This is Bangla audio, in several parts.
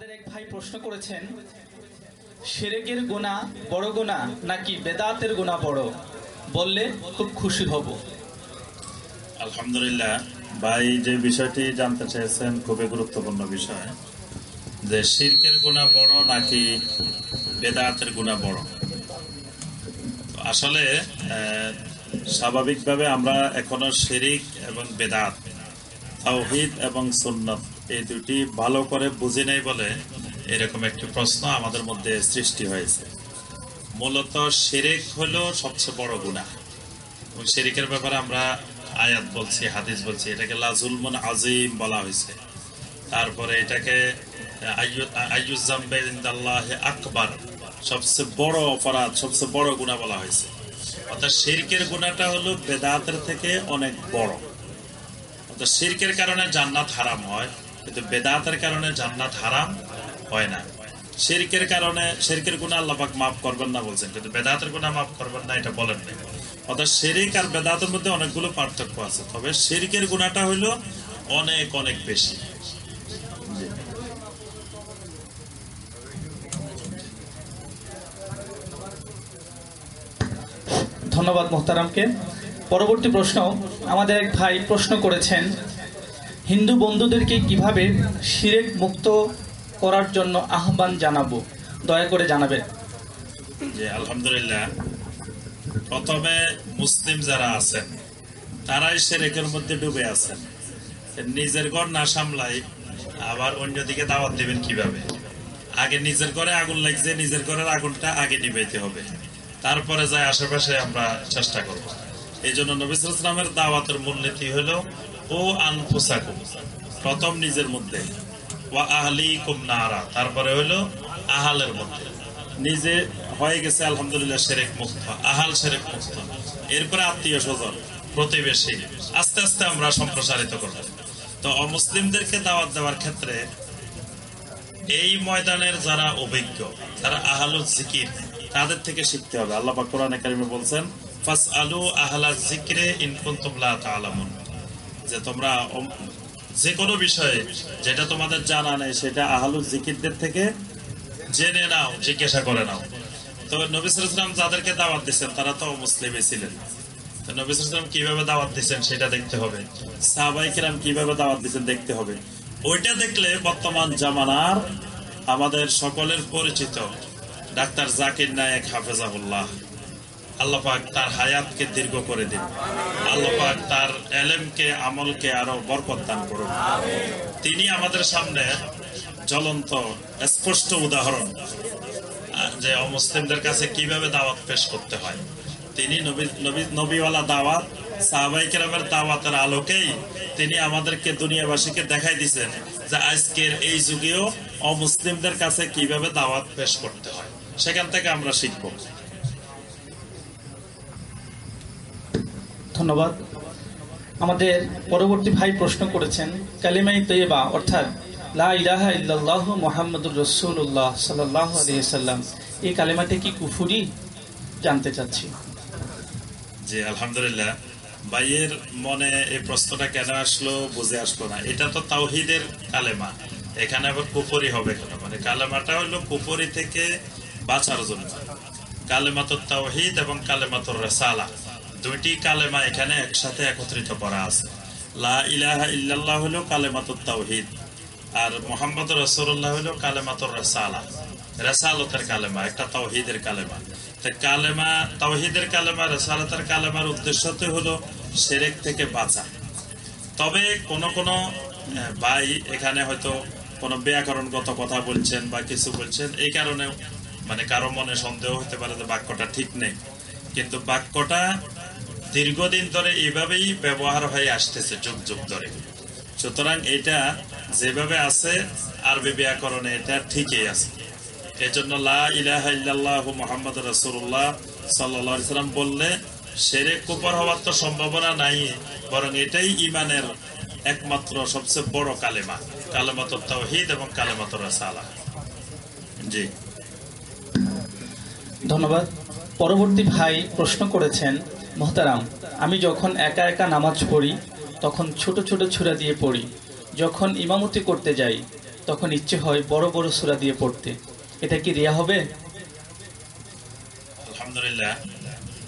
আমাদের এক ভাই প্রশ্ন করেছেন, সেরেকের গোনা বড় গোনা নাকি বেদাতের গোনা বড়? বললে খুব খুশি হব। আলহামদুলিল্লাহ, ভাই যে বিষয়টি জানতে চেয়েছেন খুবই গুরুত্বপূর্ণ বিষয়, যে শিরকের গুণা বড় নাকি বেদাতের গুণা বড়? আসলে স্বাভাবিকভাবে আমরা এখনও শিরিক এবং বেদাত, তাওহিদ এবং সুন্নত এই দুটি ভালো করে বুঝি নাই বলে এরকম একটি প্রশ্ন আমাদের মধ্যে সৃষ্টি হয়েছে। মূলত শিরিক হলো সবচেয়ে বড় গুণা এবং শিরিকের ব্যাপারে আমরা আয়াত বলছি, হাদিস বলছি, এটাকে লাজুলমন আজিম বলা হয়েছে। তারপরে এটাকে আইয়ুজাম্বাহ আকবার, সবচেয়ে বড় অপরাধ, সবচেয়ে বড় গুণা বলা হয়েছে। অর্থাৎ শিরকের গুণাটা হলো বেদাতের থেকে অনেক বড়। অর্থাৎ শিরকের কারণে জান্নাত হারাম হয় কিন্তু বেদাতের কারণে জান্নাত হারাম হয় না। শিরকের কারণে শিরকের গুণা আল্লাপাক মাফ করবেন না বলছেন, কিন্তু বেদাতের গুণা মাফ করবেন না, এটা বলেন না অর্থাৎ শিরিক আর বেদাতের মধ্যে অনেকগুলো পার্থক্য আছে, তবে শিরকের গুণাটা হইল অনেক অনেক বেশি। ধন্যবাদ মোহতারামকে। পরবর্তী প্রশ্ন, আমাদের এক ভাই প্রশ্ন করেছেন হিন্দু বন্ধুদেরকে কীভাবে শিরেক মুক্ত করার জন্য আহ্বান জানাব? দয়া করে জানাবেন। যে আলহামদুলিল্লাহ, প্রথমে মুসলিম যারা আছেন, তারাই সেরেকের মধ্যে ডুবে আছেন। নিজের ঘর না সামলাই আবার অন্যদিকে দাওয়াত দিবেন কীভাবে? আগে নিজের ঘরে আগুন লাগছে, নিজের ঘরের আগুনটা আগে নিভাইতে হবে। তারপরে যাই আশেপাশে আমরা চেষ্টা করব। এই জন্য নবিসামের দাওয়াতের মূলনীতি হলো ও প্রথম নিজের মধ্যে। ওয়া আহলি তারপরে হলো আহালের মধ্যে। নিজে হয়ে গেছে, আলহামদুলিল্লাহ সেরেক মুক্ত, আহাল সেরেক মুক্ত। এরপরে আত্মীয় স্বজন, প্রতিবেশী, আস্তে আস্তে আমরা সম্প্রসারিত করব। তো অমুসলিমদেরকে দাওয়াত দেওয়ার ক্ষেত্রে এই ময়দানের যারা অভিজ্ঞ, যারা আহালুল জিকির, তাদের থেকে শিখতে হবে। আল্লাহ কোরআন কারিমে বলছেন ফাস আলু আহলা জিকিরে ইনকুন্তুম লা যে তোমরা যে কোনো বিষয়ে যেটা তোমাদের জানা নেই, সেটা আহলুল জিকিরদের থেকে জেনে নাও, জিজ্ঞাসা করে নাও। তো নবী সালাম যাদেরকে দাওয়াত দিচ্ছেন তারা তো মুসলিমই ছিলেন। তো নবী সালাম কীভাবে দাওয়াত দিচ্ছেন সেটা দেখতে হবে। সাহাবাই কিরাম কীভাবে দাওয়াত দিচ্ছেন দেখতে হবে। ওইটা দেখলে বর্তমান জামানার আমাদের সকলের পরিচিত ডাক্তার জাকির নায়েক হাফেজাহুল্লাহ। আল্লাহ পাক তার হায়াতকে দীর্ঘ করে দিন। আল্লাহ পাক তার এলেমকে, আমলকে আরও বরকত দান করুন। তিনি আমাদের সামনে জ্বলন্ত, স্পষ্ট উদাহরণ যে অমুসলিমদের কাছে কীভাবে দাওয়াত পেশ করতে হয়। তিনি নবী- নবী- নবীওয়ালা দাওয়াত, সাহাবাই কেরামের দাওয়াতের আলোকেই তিনি আমাদেরকে দুনিয়াবাসীকে দেখাই দিছেন যে আজকের এই যুগেও অমুসলিমদের কাছে কীভাবে দাওয়াত পেশ করতে হয়। সেখান থেকে আমরা শিখব। ধন্যবাদ। আমাদের পরবর্তী ভাই প্রশ্ন করেছেন, কালিমাই তৈবা অর্থাৎ লা ইলাহা ইল্লাল্লাহ মোহাম্মদুর রসুল্লাহ সাল্লাহ আলিয়া এই কালিমাটি কি কুফুরি? জানতে চাচ্ছি। জি, আলহামদুলিল্লাহ। ভাইয়ের মনে এই প্রশ্নটা কেন আসলো বুঝে আসলো না। এটা তো তাওহিদের কালেমা। এখানে আবার কুফরি হবে কেন? মানে কালেমাটা হলো কুফরি থেকে বাঁচার জন্য। কালেমাতুর তাওহিদ এবং কালেমাতুর রেসালা। দুইটি কালেমা এখানে একসাথে একত্রিত করা আছে। লা ইলাহা ইল্লাল্লাহ হলো কালেমাতুর তাওহিদ, আর মোহাম্মদ রসুল্লাহ হলো কালেমাতুর রেসালা। রেসালতের কালেমা, একটা তাওহিদের কালেমা। তা কালেমা, তাওহিদের কালেমা, রেসালতের কালেমার উদ্দেশ্য তো হলো সেরেক থেকে বাঁচা। তবে কোন কোন ভাই এখানে হয়তো কোনো ব্যাকরণগত কথা বলছেন বা কিছু বলছেন, এই কারণে মানে কারও মনে সন্দেহ হতে পারে যে বাক্যটা ঠিক নেই। কিন্তু বাক্যটা দীর্ঘদিন ধরে এভাবেই ব্যবহার হয়ে আসতেছে, যুগ যুগ ধরে। সুতরাং এটা যেভাবে আছে, আরবি ব্যাকরণে এটা ঠিকই আছে। এই জন্য লা ইল্লাল্লাহ মুহাম্মদ আলাইহি সাল্লাম বললে সেরে কুপর হওয়ার তো সম্ভাবনা নাই, বরং এটাই ইমানের একমাত্র সবচেয়ে বড় কালেমা, কালেমাত তাওহীদ এবং কালেমাত রাসালা। জি। ধন্যবাদ। পরবর্তী ভাই প্রশ্ন করেছেন মোহতারাম, আমি যখন একা একা নামাজ পড়ি, তখন ছোট ছোট ছুরা দিয়ে পড়ি। যখন ইমামতি করতে যাই, তখন ইচ্ছে হয় বড় বড় সূরা দিয়ে পড়তে। এটা কি রিয়া হবে? আলহামদুলিল্লাহ,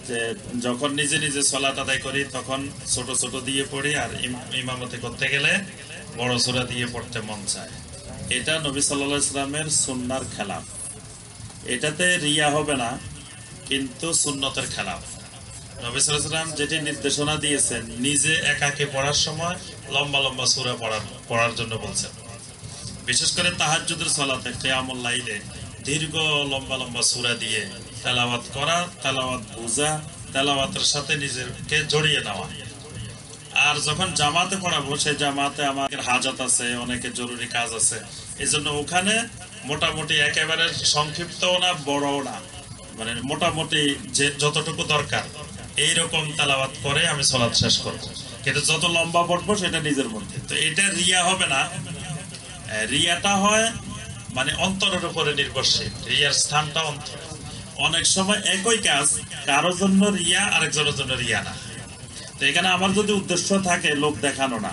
যে যখন নিজে নিজে সলাত আদায় করি, তখন ছোট ছোট দিয়ে পড়ি আর ইম- ইমামতি করতে গেলে বড় সূরা দিয়ে পড়তে মন চায়। এটা নবী আলাইহি ইসলামের সুন্নার খেলাফ। এটাতে রিয়া হবে না, কিন্তু সুন্নতের খেলাফ। নবী সাল্লাল্লাহু আলাইহি সাল্লাম যেটি নির্দেশনা দিয়েছেন, নিজে একাকে পড়ার সময় লম্বা লম্বা পড়ার জন্য বলছেন। বিশেষ করে লাইলে দীর্ঘ লম্বা লম্বা সূরা দিয়ে করা বোঝা সাথে নিজেকে জড়িয়ে নেওয়া। আর যখন জামাতে পড়াবো সেই জামাতে আমাদের হাজত আছে, অনেকে জরুরি কাজ আছে। এই জন্য ওখানে মোটামুটি একেবারে সংক্ষিপ্তও না, বড়ও না। মানে মোটামুটি যে যতটুকু দরকার। এইরকম তালাবাত করে আমি সলাৎ শেষ করব। কিন্তু যত লম্বা পড়ব সেটা নিজের মধ্যে। তো এটা রিয়া হবে না। রিয়াটা হয় মানে অন্তরের উপরে নির্ভরশীল। রিয়ার স্থানটা অন্তরে। অনেক সময় একই কাজ কারোর জন্য রিয়া, আরেকজনের জন্য রিয়া না। তো এখানে আমার যদি উদ্দেশ্য থাকে লোক দেখানো না,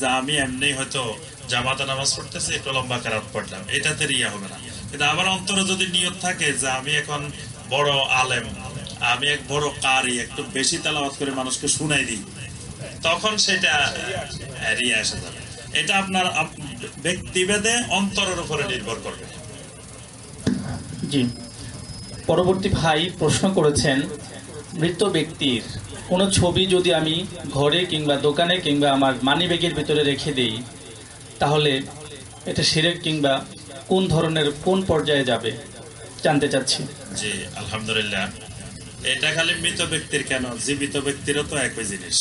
যে আমি এমনি হয়তো জামাতে নামাজ পড়তেছি, একটু লম্বা কারাত পড়লাম, এটাতে রিয়া হবে না। কিন্তু আমার অন্তরে যদি নিয়ত থাকে যে আমি এখন বড় আলেম আমি এক বড় কারি একটু বেশি তেলাওয়াত করে মানুষকে শুনাই দিই। তখন সেটা রিয়া এসে যাবে। এটা আপনার আপ- ব্যক্তিভেদে অন্তরের উপরে নির্ভর করবে। জি। পরবর্তী ভাই প্রশ্ন করেছেন মৃত ব্যক্তির কোনো ছবি যদি আমি ঘরে কিংবা দোকানে কিংবা আমার মানি ব্যাগের ভিতরে রেখে দিই তাহলে এটা সিরেক কিংবা কোন ধরনের কোন পর্যায়ে যাবে? জানতে চাচ্ছি। জি আলহামদুলিল্লাহ। এটা খালি মৃত ব্যক্তির কেন? জীবিত ব্যক্তিরও তো একই জিনিস।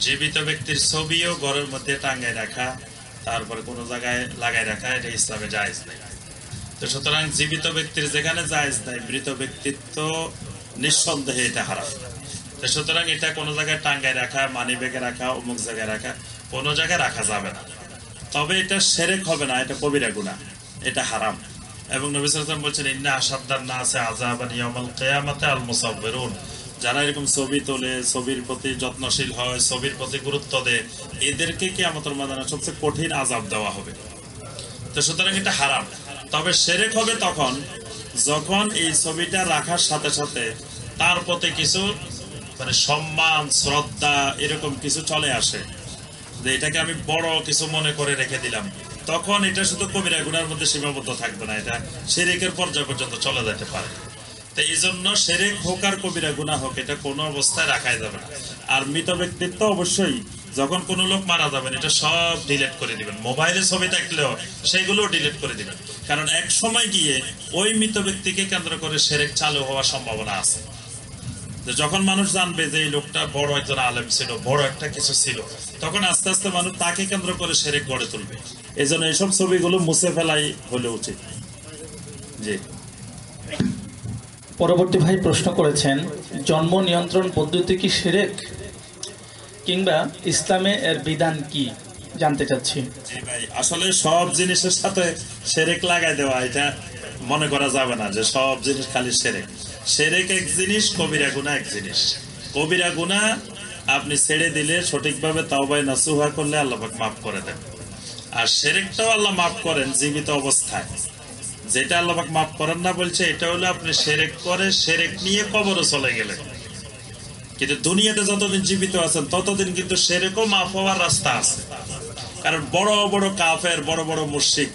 জীবিত ব্যক্তির ছবিও ঘরের মধ্যে টাঙ্গায় রাখা, তারপরে কোনো জায়গায় লাগাই রাখা, এটা ইসলামে জায়েজ নেই। তো সুতরাং জীবিত ব্যক্তির যেখানে জায়েজ নাই, মৃত ব্যক্তিত্ব নিঃসন্দেহে এটা হারাম। তো সুতরাং এটা কোনো জায়গায় টাঙ্গায় রাখা, মানি ব্যাগে রাখা, অমুক জায়গায় রাখা, কোনো জায়গায় রাখা যাবে না। তবে এটা সেরেক হবে না, এটা কবিরা গুণা এটা হারাম। এবং নবী সাল্লাল্লাহু বলছেন, ইন্না আসাদ্দার না আছে আযাবান ইয়াউমাল কিয়ামাতে আল মুসাব্বিরুন যারা এরকম ছবি তোলে, ছবির প্রতি যত্নশীল হয়, ছবির প্রতি গুরুত্ব দেয়, এদেরকে কিয়ামতের ময়দানে সবচেয়ে কঠিন আজাব দেওয়া হবে। তো সুতরাং এটা হারাম। তবে সেরেক হবে তখন, যখন এই ছবিটা রাখার সাথে সাথে তার প্রতি কিছু মানে সম্মান, শ্রদ্ধা, এরকম কিছু চলে আসে। যে এটাকে আমি বড় কিছু মনে করে রেখে দিলাম। তখন এটা শুধু কবিরা গুনার মধ্যে সীমাবদ্ধ থাকবে না, এটা সেরেকের পর্যায় পর্যন্ত চলে যেতে পারে। তো এই জন্য সেরেক হোক আর কবিরা গুণা হোক, এটা কোনো অবস্থায় রাখাই যাবে না। আর মৃত ব্যক্তির তো অবশ্যই যখন কোনো লোক মারা যাবেন, এটা সব ডিলিট করে দিবেন। মোবাইলে ছবি থাকলেও সেগুলো ডিলিট করে দিবেন। কারণ এক সময় গিয়ে ওই মৃত ব্যক্তিকে কেন্দ্র করে সেরেক চালু হওয়ার সম্ভাবনা আছে। যখন মানুষ জানবে যে এই লোকটা বড় একজন আলেম ছিল, বড় একটা কিছু ছিল তখন আস্তে আস্তে মানুষ তাকে কেন্দ্র করে সেরেক গড়ে তুলবে। এই জন্য এইসব ছবিগুলো মুছে ফেলাই হলে উচিত। জি। পরবর্তী ভাই প্রশ্ন করেছেন জন্ম নিয়ন্ত্রণ পদ্ধতি কি সিরেক? কিংবা ইসলামে এর বিধান কি? জানতে চাচ্ছি। ভাই আসলে সব জিনিসের সাথে সেরেক লাগাই দেওয়া এটা মনে করা যাবে না যে সব জিনিস খালি সেরেক। সেরেক এক জিনিস কবিরা গুণা এক জিনিস। কবিরা গুণা আপনি ছেড়ে দিলে সঠিকভাবে তাওবাই নাসুহা করলে আল্লাহ মাফ করে দেন। আর সেরেকটাও আল্লাহ মাফ করেন জীবিত অবস্থায়। যেটা আল্লাহ মাফ করেন না বলছে, এটা হলো আপনি সেরেক করে সেরেক নিয়ে কবরে চলে গেলেন। কিন্তু দুনিয়াতে যতদিন জীবিত আছেন, ততদিন কিন্তু সেরেকও মাফ হওয়ার রাস্তা আছে। কারণ বড় বড় কাফের, বড় বড় মুশিক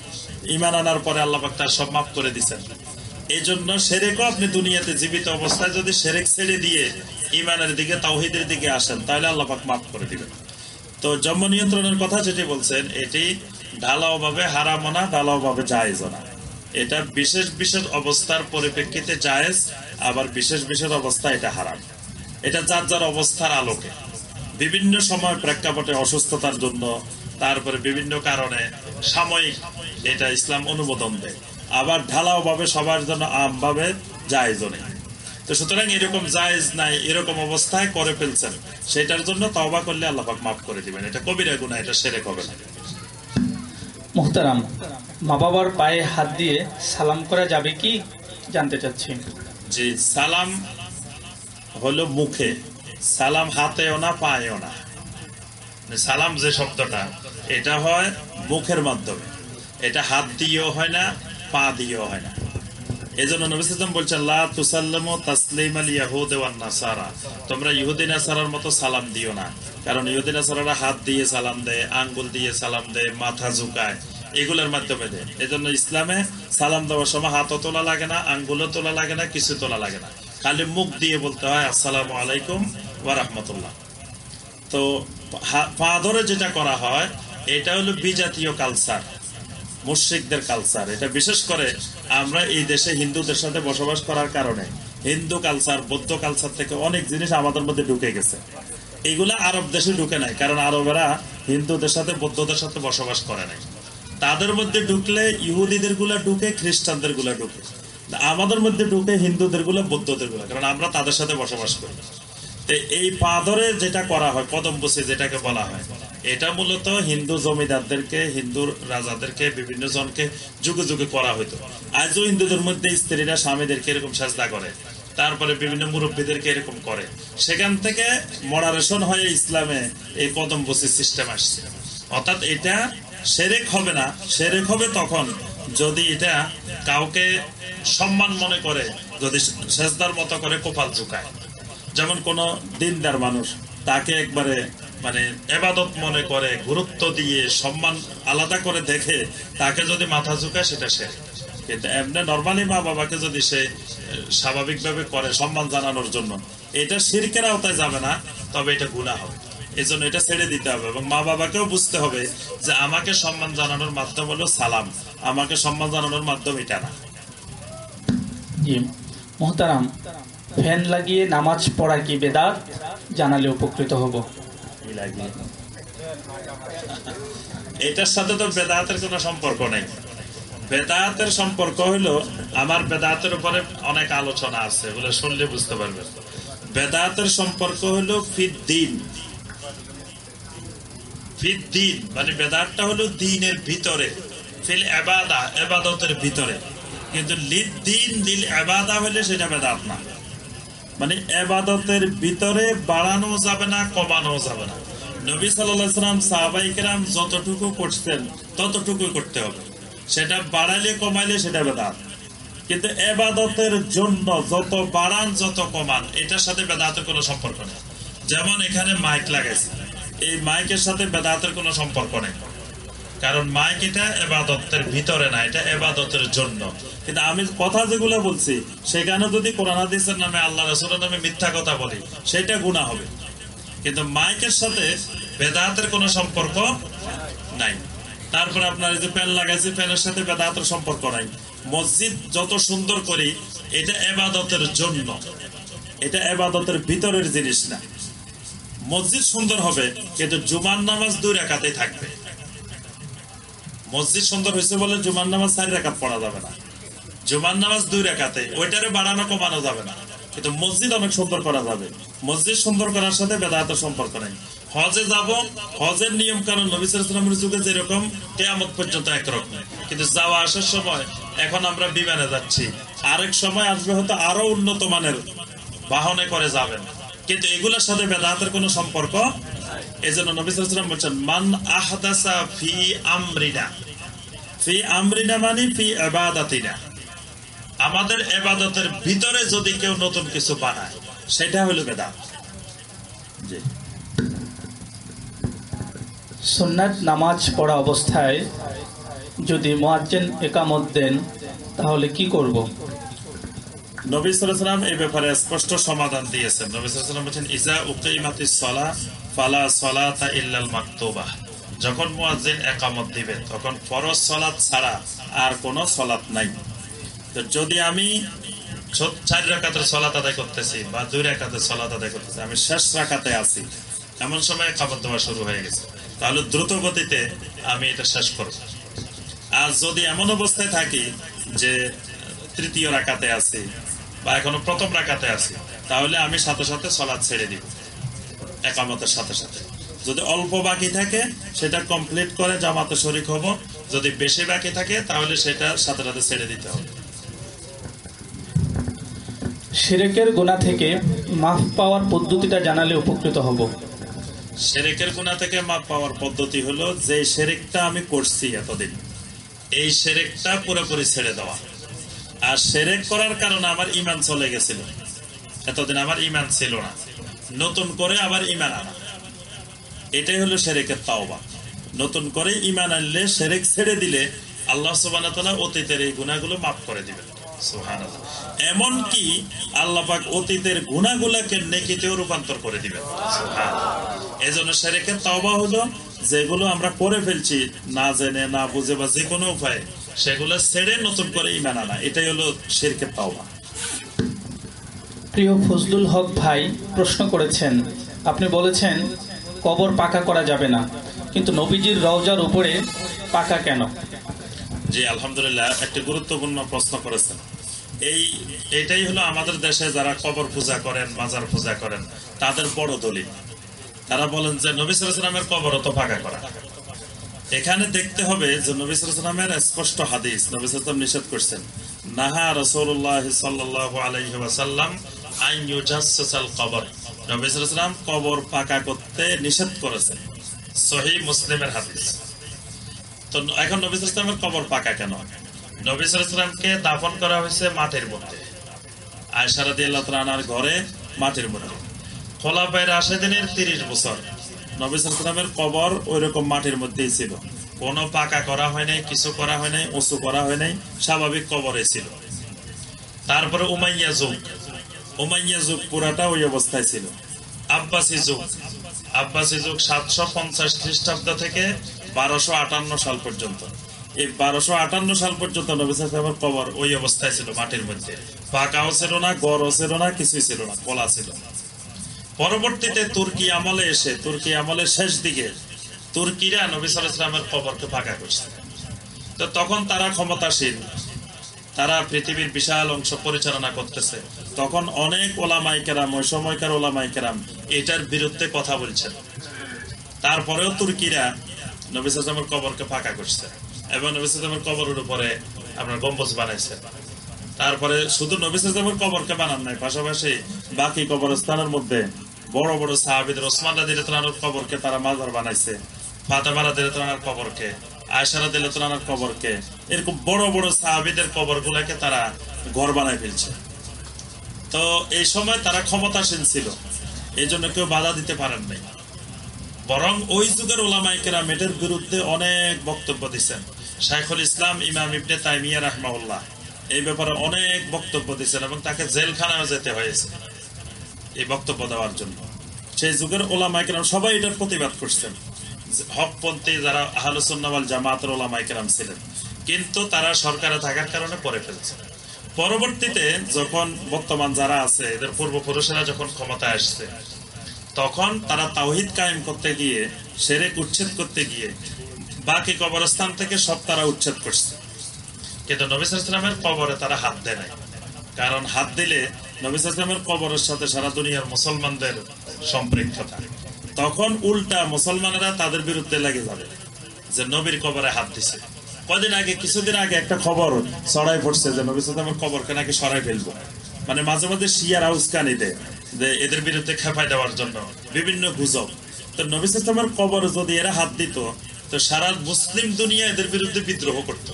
ইমান আনার পরে আল্লাহ তার সব মাফ করে দিচ্ছেন এই জন্য সেরেকও আপনি দুনিয়াতে জীবিত অবস্থায় যদি সেরেক ছেড়ে দিয়ে ইমানের দিকে, তাওহিদের দিকে আসেন, তাহলে আল্লাপাক মাফ করে দিবেন। তো জন্ম নিয়ন্ত্রণের কথা যেটি বলছেন, এটি ঢালাও ভাবে না ঢালাও ভাবে জায়েজ না। এটা বিশেষ বিশেষ অবস্থার পরিপ্রেক্ষিতে জায়েজ, আবার বিশেষ বিশেষ অবস্থা এটা হারাম। এটা যার যার অবস্থার আলোকে। বিভিন্ন সময় প্রেক্ষাপটে অসুস্থতার জন্য, তারপরে বিভিন্ন কারণে সাময়িক এটা ইসলাম অনুমোদন দেয়। আবার ঢালাও ভাবে সবার জন্য আমভাবে জায়েজ নেই। তো সুতরাং এরকম জায়েজ নাই এরকম অবস্থায় করে ফেলছেন। সেটার জন্য তওবা করলে আল্লাহ পাক মাফ করে দিবেন। এটা কবিরা গুনাহ এটা সেরে হবে না। মুহতারাম মা বাবার পায়ে হাত দিয়ে সালাম করা যাবে কি জানতে চাচ্ছি? জি সালাম হলো মুখে সালাম হাতেও না পায়েও না। মানে সালাম যে শব্দটা এটা হয় মুখের মাধ্যমে। এটা হাত দিয়েও হয় না পা দিয়েও হয় না এই জন্য নবী সাল্লাম বলছেন তুসাল্লামু তাসলিম আল ইয়াহুদ নাসারা। তোমরা ইহুদি নাসারার মতো সালাম দিও না। কারণ ইহুদি নাসারারা হাত দিয়ে সালাম দেয়, আঙ্গুল দিয়ে সালাম দেয়, মাথা ঝুঁকায়। এগুলোর মাধ্যমে দেয়। এই জন্য ইসলামে সালাম দেওয়ার সময় হাতও তোলা লাগে না, আঙ্গুলও তোলা লাগে না, কিছু তোলা লাগে না। খালি মুখ দিয়ে বলতে হয়, আসসালামু আলাইকুম ওয়া রাহমাতুল্লাহ। তো পা ধরে যেটা করা হয়, এটা হলো বিজাতীয় কালচার মুশ্রিকদের কালচার এটা বিশেষ করে আমরা এই দেশে হিন্দুদের সাথে বসবাস করার কারণে হিন্দু কালচার বৌদ্ধ কালচার থেকে অনেক জিনিস আমাদের মধ্যে ঢুকে গেছে। এগুলা আরব দেশে ঢুকে নাই, কারণ আরবেরা হিন্দুদের সাথে, বৌদ্ধদের সাথে বসবাস করে নাই। তাদের মধ্যে ঢুকলে ইহুদিদেরগুলা ঢুকে, খ্রিস্টানদেরগুলা ঢুকে। আমাদের মধ্যে ঢুকে হিন্দুদেরগুলা, বৌদ্ধদেরগুলা, কারণ আমরা তাদের সাথে বসবাস করি। তো এই পা ধরে যেটা করা হয় কদম বসে যেটাকে বলা হয় এটা মূলত হিন্দু জমিদারদেরকে হিন্দু রাজাদেরকে, বিভিন্ন জনকে যুগে যুগে করা হতো আজও হিন্দুদের মধ্যে স্ত্রীরা স্বামীদেরকে এরকম সাজদা করে, তারপরে বিভিন্ন মুরব্বীদেরকে এরকম করে। সেখান থেকে মডারেশন হয়ে ইসলামে এই কদম সিস্টেম আসছে। অর্থাৎ এটা সেরেক হবে না। সেরেক হবে তখন যদি এটা কাউকে সম্মান মনে করে, যদি সেজদার মতো করে কোপাল ঝুকায়। যেমন কোন দিনদার মানুষ, তাকে একবারে মানে এবাদত মনে করে, গুরুত্ব দিয়ে, সম্মান আলাদা করে দেখে তাকে যদি মাথা ঝুঁকায় সেটা সে। কিন্তু এমনি নর্মালি মা বাবাকে যদি সে স্বাভাবিকভাবে করে সম্মান জানানোর জন্য, এটা শিরকের আওতায় যাবে না, তবে এটা গুণা হবে। এই জন্য এটা ছেড়ে দিতে হবে এবং মা বাবাকেও বুঝতে হবে যে আমাকে সম্মান জানানোর মাধ্যম হলো সালাম, আমাকে সম্মান জানানোর মাধ্যম এটা না। জি। ফ্যান লাগিয়ে নামাজ পড়া কি বেদাত? জানালে উপকৃত হব। কি লাগে? এটার সাথে তো বেদাতের কোনো সম্পর্ক নেই। বেদাতের সম্পর্ক হলো আমার বেদাতের উপরে অনেক আলোচনা আছে, এগুলো শুনলে বুঝতে পারবেন বেদাতের সম্পর্ক হলো ফিদ্দিন। মানে বেদাতটা হলো দিনের ভিতরে, ফিল এবাদা, এবাদতের ভিতরে। কিন্তু লিদ দিন, লিল এবাদা হলে সেটা বেদাত না। মানে এবাদতের ভিতরে বাড়ানো যাবে না, কমানো যাবে না। নবী সাল্লাম সাহাবাইকেরাম যতটুকু করতেন ততটুকু করতে হবে। সেটা বাড়াইলে কমাইলে সেটা বেদাত। কিন্তু এবাদতের জন্য যত বাড়ান, যত কমান, এটার সাথে বেদাতের কোনো সম্পর্ক নেই। যেমন এখানে মাইক লাগাইছে। এই মাইকের সাথে বেদাতের কোনো সম্পর্ক নেই। কারণ মাইক এটা এবাদতের ভিতরে না, এটা এবাদতের জন্য। কিন্তু আমি কথা যেগুলো বলছি, সেখানে যদি কোরআন হাদিসের নামে আল্লাহ রসুলের নামে মিথ্যা কথা বলি, সেটা গুণা হবে। কিন্তু মাইকের সাথে বেদাতের কোনো সম্পর্ক নাই। তারপরে আপনার এই যে ফ্যান লাগাইছে ফ্যানের সাথে বেদাতের সম্পর্ক নাই। মসজিদ যত সুন্দর করি, এটা এবাদতের জন্য। এটা এবাদতের ভিতরের জিনিস না। মসজিদ সুন্দর হবে, কিন্তু জুমার নামাজ দুই রেখাতেই থাকবে। মসজিদ সুন্দর হয়েছে বলে জুমার নামাজ চারি রেখাত পড়া যাবে না। জুমার নামাজ দুই রেখাতে, ওইটারে বাড়ানো কমানো যাবে না। কিন্তু মসজিদ অনেক সুন্দর করা যাবে। মসজিদ সুন্দর করার সাথে বেদাতের সম্পর্ক নেই। হজে যাব, হজের নিয়ম কারণ নবিসামের যুগে যেরকম, কেয়ামত পর্যন্ত একরকম। কিন্তু যাওয়া আসার সময় এখন আমরা বিমানে যাচ্ছি। আরেক সময় আসবে হয়তো আরও উন্নত মানের বাহনে করে যাবেন। কিন্তু এগুলোর সাথে বেদাতের কোনো সম্পর্ক এই জন্য নবিসাম বলছেন, মান আহদাসা ফি আমরিনা। ফি আমরিনা মানে ফি আমাদের এবাদতের ভিতরে যদি কেউ নতুন কিছু বানায়, সেটা হলো বেদাত। নামাজ পড়া অবস্থায় যদি মোয়াজ্জেন একামত দেন, তাহলে কি করব? নবী সাল্লাম এই ব্যাপারে স্পষ্ট সমাধান দিয়েছেন। নবী সাল্লাম বলছেন ইজা উকাইমাতি সলা, ফালা সলাতা ইল্লাল মাকতুবা। যখন মুয়াজ্জিন একামত দিবে, তখন ফরজ ছাড়া আর কোনো নাই। তো যদি আমি চার রাকাতের সলাত আদায় করতেছি বা দুই রাকাতের সলাত আদায় করতেছি, আমি শেষ রাকাতে আছি, এমন সময় একামত দেওয়া শুরু হয়ে গেছে। তাহলে দ্রুত গতিতে আমি এটা শেষ করব। আর যদি এমন অবস্থায় থাকি যে তৃতীয় রাকাতে আছি বা এখনও প্রথম রাকাতে আছি তাহলে আমি সাথে সাথে সলাদ ছেড়ে দিব একামতের সাথে সাথে। যদি অল্প বাকি থাকে সেটা কমপ্লিট করে জামাতে শরিক হব। যদি বেশি বাকি থাকে তাহলে সেটা সাথে সাথে ছেড়ে দিতে হবে। শিরেকের গুণা থেকে মাফ পাওয়ার পদ্ধতিটা জানালে উপকৃত হব। সেরেকের গুণা থেকে মাপ পাওয়ার পদ্ধতি হলো যে সেরেকটা আমি করছি এতদিন এই সেরেকটা পুরোপুরি ছেড়ে দেওয়া। আর সেরেক করার কারণে আমার ইমান চলে গেছিল। এতদিন আমার ইমান ছিল না। নতুন করে আবার ইমান আনা। এটাই হলো সেরেকের তাওবা। নতুন করে ইমান আনলে সেরেক ছেড়ে দিলে আল্লাহ সুবান অতীতের এই গুণাগুলো মাফ করে দিবেন। এমনকি আল্লাহ পাক অতীতের গুণাগুলাকে নেকিতেও রূপান্তর করে দিবেন। এই সেরেকের তাওবা হলো যেগুলো আমরা করে ফেলছি, না জেনে, না বুঝে বা যে কোনো উপায়ে। সেগুলো ছেড়ে নতুন করে ইমান আনা এটাই হলো শেরকের তাওবা। প্রিয় ফজলুল হক ভাই প্রশ্ন করেছেন আপনি বলেছেন কবর পাকা করা যাবে না কিন্তু নবীজির রওজার উপরে পাকা কেন? জি আলহামদুলিল্লাহ একটি গুরুত্বপূর্ণ প্রশ্ন করেছেন। এই এটাই হলো আমাদের দেশে যারা কবর পূজা করেন মাজার পূজা করেন তাদের বড় দলিল। তারা বলেন যে নবী সালামের কবর তো ফাঁকা করা। এখানে দেখতে হবে যে নবী সালামের স্পষ্ট হাদিস, নবী সালাম নিষেধ করছেন। নাহা রসুল্লাহ কবর। নবী সালাম কবর পাকা করতে নিষেধ করেছেন। সহি মুসলিমের হাদিস। তো এখন নবী কবর পাকা কেন? নবী ইসলামকে দাফন করা হয়েছে মাটির মধ্যে। আয়সারাদি আল্লাহ তালার ঘরে মাটির মধ্যে। খোলাফায় রাশেদিনের তিরিশ বছর। নবী ইসলামের কবর ওই রকম মাটির মধ্যেই ছিল। কোনো পাকা করা হয় নাই, কিছু করা হয় নাই, উঁচু করা হয় নাই, স্বাভাবিক কবরে ছিল। তারপরে উমাইয়া যুগ। উমাইয়া যুগ পুরাটা ওই অবস্থায় ছিল। আব্বাসি যুগ। আব্বাসি যুগ সাতশো পঞ্চাশ খ্রিস্টাব্দ থেকে বারোশো আটান্ন সাল পর্যন্ত। এই বারোশো আটান্ন সাল পর্যন্ত নবী সাহেবের কবর ওই অবস্থায় ছিল মাটির মধ্যে। পাকাও ছিল না, গড়ও ছিল না, কিছুই ছিল না, কলা ছিল না। পরবর্তীতে তুর্কি আমলে এসে, তুর্কি আমলের শেষ দিকে তুর্কিরা নবী সালামের কবরকে ফাঁকা করছে। তো তখন তারা ক্ষমতাসীন তারা পৃথিবীর বিশাল অংশ পরিচালনা করতেছে। তখন অনেক ওলামাই কেরাম, ওই সময়কার ওলামাই কেরাম এটার বিরুদ্ধে কথা বলছেন। তারপরেও তুর্কিরা নবী সালামের কবরকে ফাঁকা করছে এবং নবী সালামের কবরের উপরে আপনার গম্বুজ বানাইছে। তারপরে শুধু নবী সালামের কবরকে বানান নাই, পাশাপাশি বাকি কবরস্থানের মধ্যে বড় বড় সাহাবিদের ওসমান রাদির কবরকে তারা মাজার বানাইছে কবরকে কবরকে, এরকম বড় বড় সাহাবিদের কবর গুলাকে তারা ঘর ফেলছে। তো এই সময় তারা ক্ষমতাসীন ছিল এই জন্য কেউ বাধা দিতে পারেন নাই। বরং ওই যুগের বিরুদ্ধে অনেক বক্তব্য দিচ্ছেন শাইখুল ইসলাম ইমাম ইবনে তাইমিয়া রাহমাউল্লাহ এই ব্যাপারে অনেক বক্তব্য দিচ্ছেন এবং তাকে জেলখানায় যেতে হয়েছে। এই বক্তব্য দেওয়ার জন্য। সেই যুগের ওলামাইকেরাম সবাই এটার প্রতিবাদ করছেন। হকপন্থী যারা আহলুসুন্নাওয়াল জামাতের ওলামাইকেরাম ছিলেন, কিন্তু তারা সরকারে থাকার কারণে পরে ফেলছে। পরবর্তীতে যখন বর্তমান যারা আছে, এদের পূর্বপুরুষেরা যখন ক্ষমতায় আসছে, তখন তারা তাওহিদ কায়েম করতে গিয়ে, সেরেক উচ্ছেদ করতে গিয়ে, বাকি কবরস্থান থেকে সব তারা উচ্ছেদ করছে। কিন্তু নবিসামের কবরে তারা হাত দেয় নাই। কারণ হাত দিলে নবিসামের কবরের সাথে সারা দুনিয়ার মুসলমানদের সম্পৃক্ততা। তখন উল্টা মুসলমানেরা তাদের বিরুদ্ধে লেগে যাবে যে নবীর কবরে হাত দিছে। কদিন আগে, কিছুদিন আগে একটা খবর ছড়াই পড়ছে যে নবী সালামের কবরকে নাকি সরাই ফেলব। মানে মাঝে মাঝে শিয়ার উস্কানি দেয় যে এদের বিরুদ্ধে খেপাই দেওয়ার জন্য। বিভিন্ন গুজব। তো নবী সালামের কবর যদি এরা হাত দিত, তো সারা মুসলিম দুনিয়া এদের বিরুদ্ধে বিদ্রোহ করত।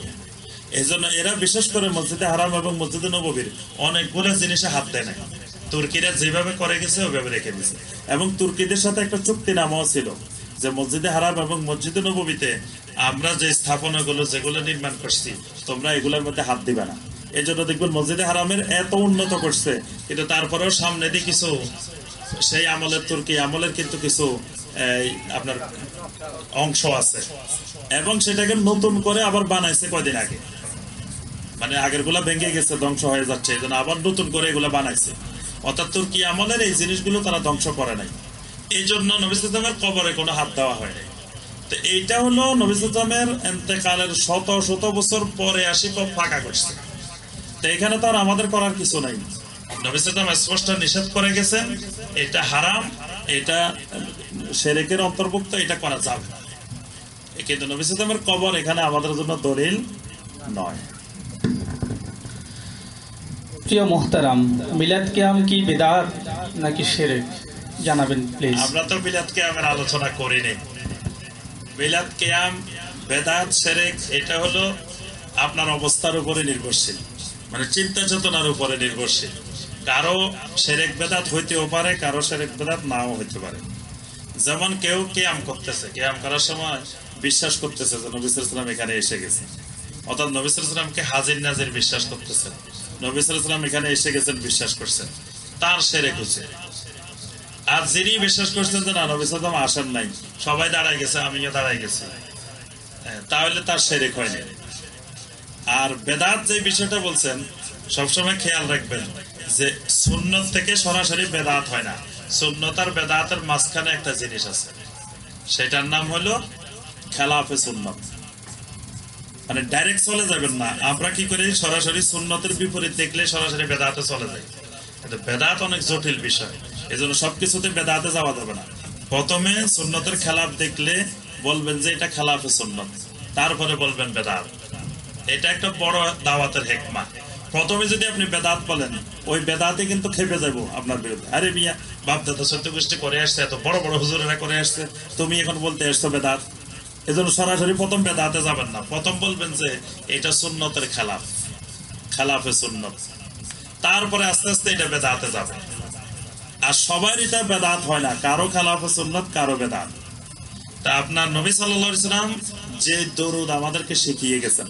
এই জন্য এরা বিশেষ করে মসজিদে হারাম এবং মসজিদে নবীর অনেকগুলো জিনিসে হাত দেয় না তুর্কিরা যেভাবে করে গেছে, ওইভাবে রেখে দিয়েছে এবং তুর্কিদের সাথে একটা চুক্তি নামাও ছিল যে মসজিদে হারাম এবং মসজিদে নবীতে আমরা যে স্থাপনাগুলো, যেগুলো নির্মাণ করছি, তোমরা এগুলোর মধ্যে হাত দিবে না। এই জন্য দেখবেন মসজিদে হারামের এত উন্নত করছে, কিন্তু তারপরেও সামনে দিয়ে কিছু সেই আমলের তুর্কি আমলের কিন্তু কিছু আপনার অংশ আছে। এবং সেটাকে নতুন করে আবার বানাইছে কয়দিন আগে। মানে আগেরগুলা ভেঙে গেছে, ধ্বংস হয়ে যাচ্ছে, এই জন্য আবার নতুন করে এগুলা বানাইছে। অর্থাৎ তুর্কি আমলের এই জিনিসগুলো তারা ধ্বংস করে নাই? এই জন্য নবিসামের কবরে কোনো হাত দেওয়া হয় নাই। তো এইটা হলো নবিসামের এতেকালের শত শত বছর পরে আসি কব ফাঁকা করছে। তো এখানে তো আর আমাদের করার কিছু নাই। নবিসাম স্পষ্ট নিষেধ করে গেছেন, এটা হারাম, এটা সেরেকের অন্তর্ভুক্ত, এটা করা যাবে কিন্তু নবিসামের কবর এখানে আমাদের জন্য দলিল নয়। প্রিয় মোহতারাম, মিলাদ কিয়াম কি বেদাত নাকি জানাবেন প্লিজ আমরা তো বিলাত কেয়ামের আলোচনা বিলাত কেয়াম, বেদাত এটা হলো আপনার অবস্থার উপরে নির্ভরশীল। মানে চিন্তা চেতনার উপরে নির্ভরশীল। কারও সেরেক বেদাত হইতেও পারে, কারও সেরেক বেদাত নাও হইতে পারে। যেমন কেউ কেয়াম করতেছে, কেয়াম করার সময় বিশ্বাস করতেছে যে নবিসাম এখানে এসে গেছে। অর্থাৎ নবিসামকে হাজির নাজির বিশ্বাস করতেছে। নবিসাম এখানে এসে গেছেন বিশ্বাস করছেন। তার সেরে খুঁজে আর যিনি বিশ্বাস করছেন যে না নবিসাম আসেন নাই সবাই দাঁড়ায় গেছে আমিও দাঁড়ায় গেছি। হ্যাঁ, তাহলে তার সেরেক হয়নি। আর বেদাত যে বিষয়টা বলছেন সবসময় খেয়াল রাখবেন যে সুন্নত থেকে সরাসরি বেদাত হয় না। সুন্নত আর বেদাতের মাঝখানে একটা জিনিস আছে। সেটার নাম হলো খেলাফে সুন্নত। মানে ডাইরেক্ট চলে যাবেন না। আমরা কি করি? সরাসরি সুন্নতের বিপরীত দেখলে সরাসরি বেদাতে চলে যাই। কিন্তু বেদাত অনেক জটিল বিষয়। এই জন্য সবকিছুতে বেদাতে যাওয়া যাবে না। প্রথমে সুন্নতের খেলাফ দেখলে বলবেন যে এটা খেলাফে সুন্নত। তারপরে বলবেন বেদাত। এটা একটা বড় দাওয়াতের হেকমা। প্রথমে যদি আপনি বেদাত বলেন, ওই বেদাতে কিন্তু খেপে যাব আপনার বিরুদ্ধে। আরে মিয়া, বাপ দাদা সত্য করে আসছে, এত বড় বড় হুজুরেরা করে আসছে। তুমি এখন বলতে আসছো বেদাত। এজন্য সরাসরি প্রথম বেদাতে যাবেন না। প্রথম বলবেন যে, এটা সুন্নতের খেলাফ। খেলাফে সুন্নত। তারপরে আস্তে আস্তে এটা বেদাতে যাবে। আর সবার এটা বেদাত হয় না। কারও খেলাফে সুন্নত, কারও বেদাত। তা আপনার নবী সাল্লাম যে দরুদ আমাদেরকে শিখিয়ে গেছেন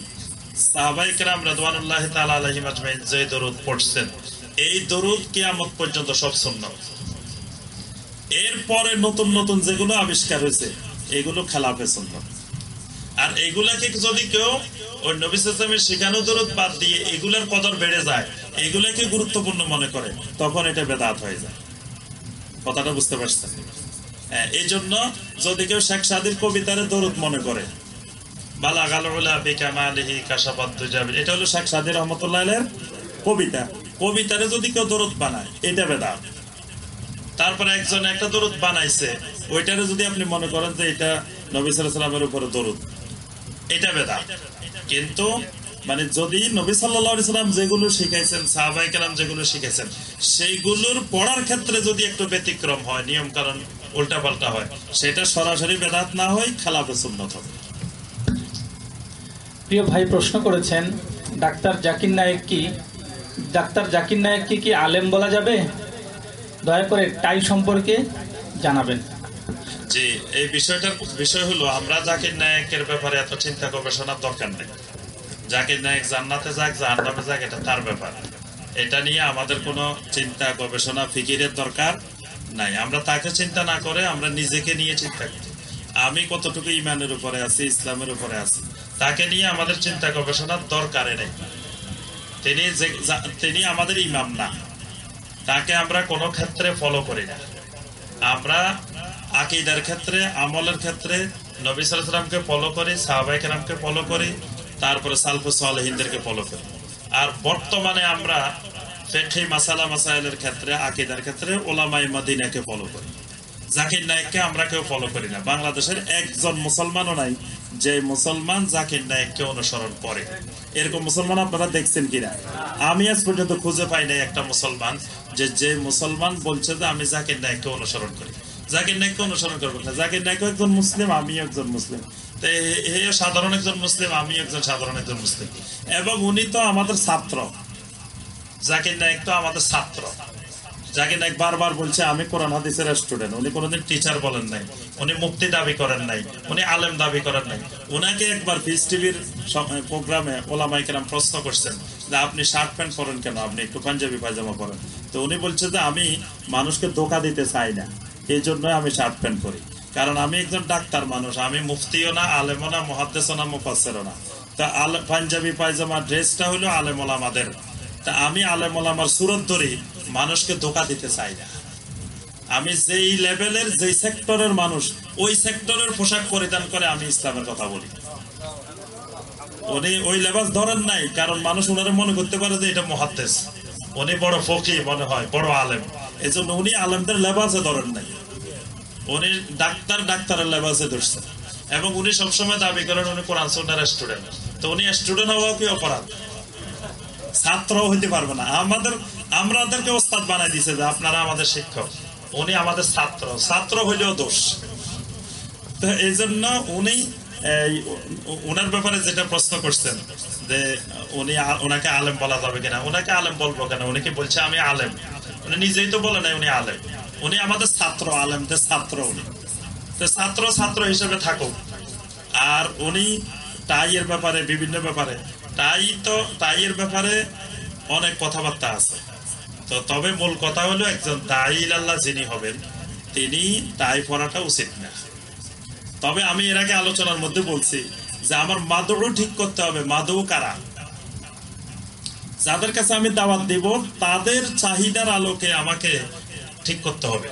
সাহাবাই কেরাম রাদওয়ানুল্লাহ তাআলা আলাইহিম আজমাইন যে দরুদ পড়ছেন, এই দরুদ কিয়ামত পর্যন্ত সব সুন্নাত। এরপরে নতুন নতুন যেগুলো আবিষ্কার হয়েছে এগুলো খেলাফে সুন্নাত। আর এগুলাকে যদি কেউ ওই নবী সাল্লামের শেখানো দরুদ বাদ দিয়ে এগুলার কদর বেড়ে যায় এগুলাকে গুরুত্বপূর্ণ মনে করে তখন এটা বেদাত হয়ে যায়। কথাটা বুঝতে পারছেন? হ্যাঁ, এই জন্য যদি কেউ শেখ সাদির কবিতারে দরুদ মনে করে বালাগালুলা বিকামালিহি কাশাবাদ্দু জাবির এটা হলো শেখ সাদি রহমতুল্লাহ কবিতা। কবিতারে যদি কেউ দরুদ বানায় এটা বেদাত। তারপরে একজন একটা দরুদ বানাইছে, ওইটারে যদি আপনি মনে করেন যে এটা নবী সাল্লামের উপরে দরুদ, এটা বেদাত কিন্তু মানে যদি নবী সাল্লাম যেগুলো শিখাইছেন সাহাবাই কেরাম যেগুলো শিখাইছেন, সেইগুলোর পড়ার ক্ষেত্রে যদি একটু ব্যতিক্রম হয় নিয়ম কারণ উল্টা পাল্টা হয়, সেটা সরাসরি বেদাত না হয়, খেলাফে সুন্নত প্রিয় ভাই প্রশ্ন করেছেন, ডাক্তার জাকির নায়েক কি? ডাক্তার জাকির নায়েককে কি আলেম বলা যাবে? দয়া করে টাই সম্পর্কে জানাবেন। জি, এই বিষয়টার বিষয় হলো, আমরা জাকির নায়কের ব্যাপারে এত চিন্তা গবেষণার দরকার নেই। জাকির নায়ক জান্নাতে যাক, জাহান্নামে যাক, এটা তার ব্যাপার। এটা নিয়ে আমাদের কোনো চিন্তা, গবেষণা, ফিকিরের দরকার নাই। আমরা তাকে চিন্তা না করে আমরা নিজেকে নিয়ে চিন্তা করি। আমি কতটুকু ইমানের উপরে আছি, ইসলামের উপরে আছি, তাকে নিয়ে আমাদের চিন্তা গবেষণার দরকারে নেই। তিনি তিনি আমাদের ইমাম না। তাকে আমরা কোনো ক্ষেত্রে ফলো করি না। আমরা আকিদার ক্ষেত্রে, আমলের ক্ষেত্রে নবী সালামকে ফলো করি সাহাবাই কেরামকে ফলো করি, তারপরে সালফু সালহিনদেরকে ফলো করি। আর বর্তমানে আমরা ফেকি মাসালা, মাসাইলের ক্ষেত্রে, আকিদার ক্ষেত্রে ওলামাই মদিনাকে ফলো করি। জাকির নায়ককে আমরা কেউ ফলো করি না। বাংলাদেশের একজন মুসলমানও নাই, যে মুসলমান জাকির নায়ককে অনুসরণ করে। এরকম মুসলমান আপনারা দেখছেন কিনা? আমি আজ পর্যন্ত খুঁজে পাই নাই একটা মুসলমান যে যে মুসলমান বলছে যে আমি জাকির নায়ককে অনুসরণ করি। জাকির নায়ককে অনুসরণ করব না। জাকির নায়ক একজন মুসলিম আমি একজন মুসলিম। তো এ- এ সাধারণ একজন মুসলিম আমি একজন সাধারণ একজন মুসলিম। এবং উনি তো আমাদের ছাত্র। জাকির নায়ক তো আমাদের ছাত্র। জাকির নায়ক বারবার বলছে, আমি কোরআন হাদিসের স্টুডেন্ট উনি কোনোদিন টিচার বলেন নাই। উনি মুক্তি দাবি করেন নাই। উনি আলেম দাবি করেন নাই। উনাকে একবার ফিস টিভির প্রোগ্রামে ওলামাই কেরাম প্রশ্ন করছেন যে, আপনি শার্ট প্যান্ট পরেন কেন? আপনি একটু পাঞ্জাবি পায়জামা পরেন। তো উনি বলছে যে, আমি মানুষকে ধোকা দিতে চাই না। এই জন্য আমি শার্ট প্যান্ট পরি। কারণ আমি একজন ডাক্তার মানুষ। আমি মুফতিও না, আলেমও না মহাদ্দেশও না মুফাসেরও না। তা আল পাঞ্জাবি পায়জামা ড্রেসটা হলো আলেমল আমাদের তা আমি আলেমল আমার সুরত ধরি। মানুষকে ধোকা দিতে চাই না। আমি যেই লেভেলের, যেই সেক্টরের মানুষ, ওই সেক্টরের পোশাক পরিধান করে আমি ইসলামের কথা বলি। উনি ওই লেবাস ধরেন নাই, কারণ মানুষ ওনারা মনে করতে পারে যে এটা মহাদ্দেশ। উনি বড় ফকি মনে হয়, বড় আলেম। এই জন্য উনি আলেমদের লেবাসে ধরেন নাই। উনি ডাক্তার ডাক্তারের লেবাসে ধরছেন এবং উনি সবসময় দাবি করেন উনি কোরআন স্টুডেন্ট। তো উনি স্টুডেন্ট হওয়া কি অপরাধ? ছাত্র হইতে পারবে না। আমাদের আমাদেরকে ওস্তাদ বানাই দিছে যে আপনারা আমাদের শিক্ষক। উনি আমাদের ছাত্র। ছাত্র হইলেও দোষ। তো এই জন্য উনি উনার ব্যাপারে যেটা প্রশ্ন করছেন, যে উনি ওনাকে আলেম বলা যাবে কিনা। ওনাকে আলেম বলব কেন? উনি কি বলছে আমি আলেম? উনি নিজেই তো বলে নাই উনি আলেম। উনি আমাদের ছাত্র, আলেমদের ছাত্র উনি। তো ছাত্র ছাত্র হিসেবে থাকুক। আর উনি টাইয়ের ব্যাপারে, বিভিন্ন ব্যাপারে টাই তো টাইয়ের ব্যাপারে অনেক কথাবার্তা আছে। তো তবে মূল কথা হলো একজন দাইল আল্লাহ যিনি হবেন, তিনি টাই পড়াটা উচিত না। তবে আমি এর আগে আলোচনার মধ্যে বলছি যে আমার মাদকও ঠিক করতে হবে। মাদক কারা? যাদের কাছে আমি দাওয়াত দিব, তাদের চাহিদার আলোকে আমাকে ঠিক করতে হবে।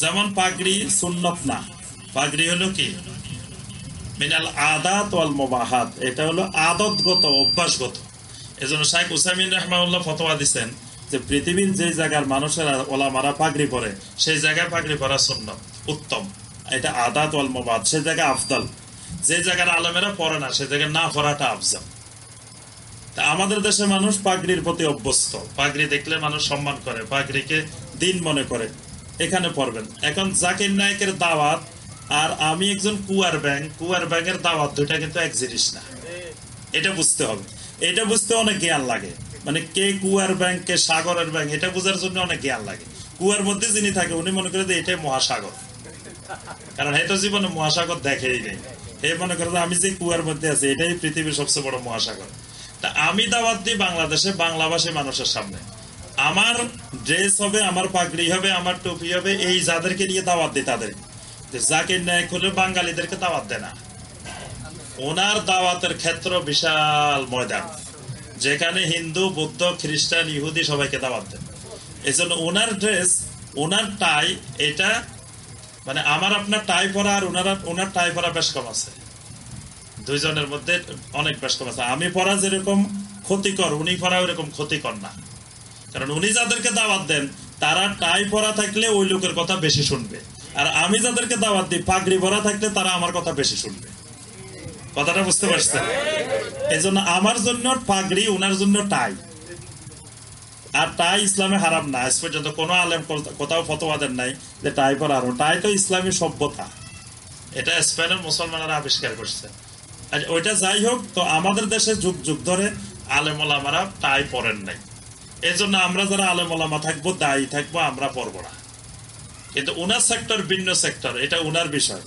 যেমন পাগড়ি সুন্নত না। পাগড়ি হলো কি? মিনাল আদাত ওয়াল মোবাহাত। এটা হলো আদতগত, অভ্যাসগত। এজন্য শাইখ উসামিন রহমাউল্লাহ ফতোয়া দিচ্ছেন যে পৃথিবীর যে জায়গার মানুষেরা ওলামারা পাগড়ি পরে, সেই জায়গায় পাগড়ি পরা সুন্নত, উত্তম। এটা আদাত মোবাহাত সেই জায়গায় আফদল। যে জায়গার আলমেরা পরে না, সে জায়গায় না পড়াটা আফজল। তা আমাদের দেশে মানুষ পাগড়ির প্রতি অভ্যস্ত। পাগড়ি দেখলে মানুষ সম্মান করে, পাগড়িকে দিন মনে করে। এখানে পড়বেন, এখন জাকির নায়কের দাওয়াত, আর আমি একজন কুয়ার ব্যাংক কুয়ার ব্যাংকের দাওয়াত, দুইটা কিন্তু এক জিনিস না। এটা বুঝতে হবে। এটা বুঝতে অনেক জ্ঞান লাগে। মানে কে কুয়ার ব্যাংক, কে সাগরের ব্যাংক, এটা বোঝার জন্য অনেক জ্ঞান লাগে। কুয়ার মধ্যে যিনি থাকে, উনি মনে করে যে এটাই মহাসাগর। কারণ তো জীবনে মহাসাগর দেখেই নেই। হে মনে করে আমি যে কুয়ার মধ্যে আছি, এটাই পৃথিবীর সবচেয়ে বড় মহাসাগর। তা আমি দাওয়াত দিই বাংলাদেশে, বাংলাভাষী মানুষের সামনে। আমার ড্রেস হবে, আমার পাগড়ি হবে, আমার টুপি হবে, এই যাদেরকে নিয়ে দাওয়াত দিই তাদের জাকির নায়ক হলে বাঙালিদেরকে দাওয়াত দেয় না। ওনার দাওয়াতের ক্ষেত্র বিশাল ময়দান। যেখানে হিন্দু, বৌদ্ধ, খ্রিস্টান, ইহুদি সবাইকে দাওয়াত দেন। এই জন্য ওনার ড্রেস ওনার টাই এটা মানে আমার আপনার টাই পরা আর ওনার ওনার টাই পরা বেশ কম আছে। দুইজনের মধ্যে অনেক বেশ কম আছে। আমি পরা যেরকম ক্ষতিকর, উনি পরা ওইরকম ক্ষতিকর না। কারণ উনি যাদেরকে দাওয়াত দেন, তারা টাই পরা থাকলে ওই লোকের কথা বেশি শুনবে। আর আমি যাদেরকে দাওয়াত দিই, পাগড়ি পরা থাকলে তারা আমার কথা বেশি শুনবে। কথাটা বুঝতে পারছেন? এই জন্য আমার জন্য পাগড়ি ওনার জন্য টাই। আর টাই ইসলামে হারাম না। আজ পর্যন্ত কোনো আলেম কোথাও- ফতোয়া দেন নাই যে টাই পরা হারাম। টাই তো ইসলামী সভ্যতা। এটা স্পেনের মুসলমানরা আবিষ্কার করছে। আর ওইটা যাই হোক, তো আমাদের দেশে যুগ যুগ ধরে আলেম ওলামারা টাই পরেন নাই। এই জন্য আমরা যারা আলেম ওলামা থাকব, দায়ী থাকব, আমরা পরবো না। কিন্তু উনার সেক্টর ভিন্ন সেক্টর এটা উনার বিষয়।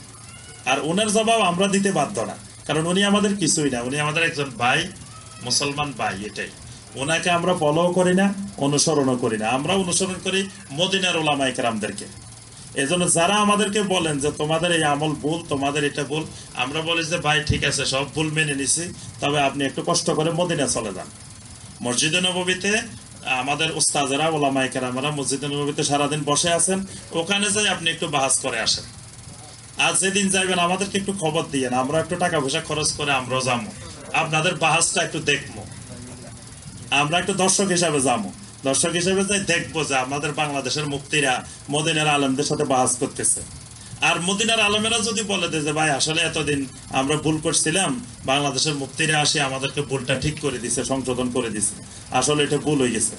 আর উনার জবাব আমরা দিতে বাধ্য না। কারণ উনি আমাদের কিছুই না, উনি আমাদের একজন ভাই, মুসলমান ভাই এটাই। ওনাকে আমরা ফলো করি না, অনুসরণও করি না। আমরা অনুসরণ করি মদিনার ওলামা একরামদেরকে এজন্য যারা আমাদেরকে বলেন যে তোমাদের এই আমল ভুল, তোমাদের এটা ভুল, আমরা বলি যে, ভাই, ঠিক আছে, সব ভুল মেনে নিছি, তবে আপনি একটু কষ্ট করে মদিনা চলে যান। মসজিদে নবীতে আমাদের উস্তাজেরা ওলামাই কেরামরা মসজিদে নবীতে সারাদিন বসে আছেন। ওখানে যাই আপনি একটু বাহাজ করে আসেন। আর যেদিন যাইবেন, আমাদেরকে একটু খবর দিয়েন। আমরা একটু টাকা পয়সা খরচ করে আমরাও যাব আপনাদের বাহাজটা একটু দেখব আমরা একটু দর্শক হিসাবে যাব দর্শক হিসাবে যাই দেখব যে আমাদের বাংলাদেশের মুক্তিরা মদিনার আলমদের সাথে বাহাজ করতেছে। আর মদিনার আলমেরা যদি বলে দেয় যে, ভাই, আসলে এতদিন আমরা ভুল করছিলাম, বাংলাদেশের মুক্তিরা আসে আমাদেরকে ভুলটা ঠিক করে দিছে, সংশোধন করে দিছে। আসলে এটা ভুল হয়ে গেছে।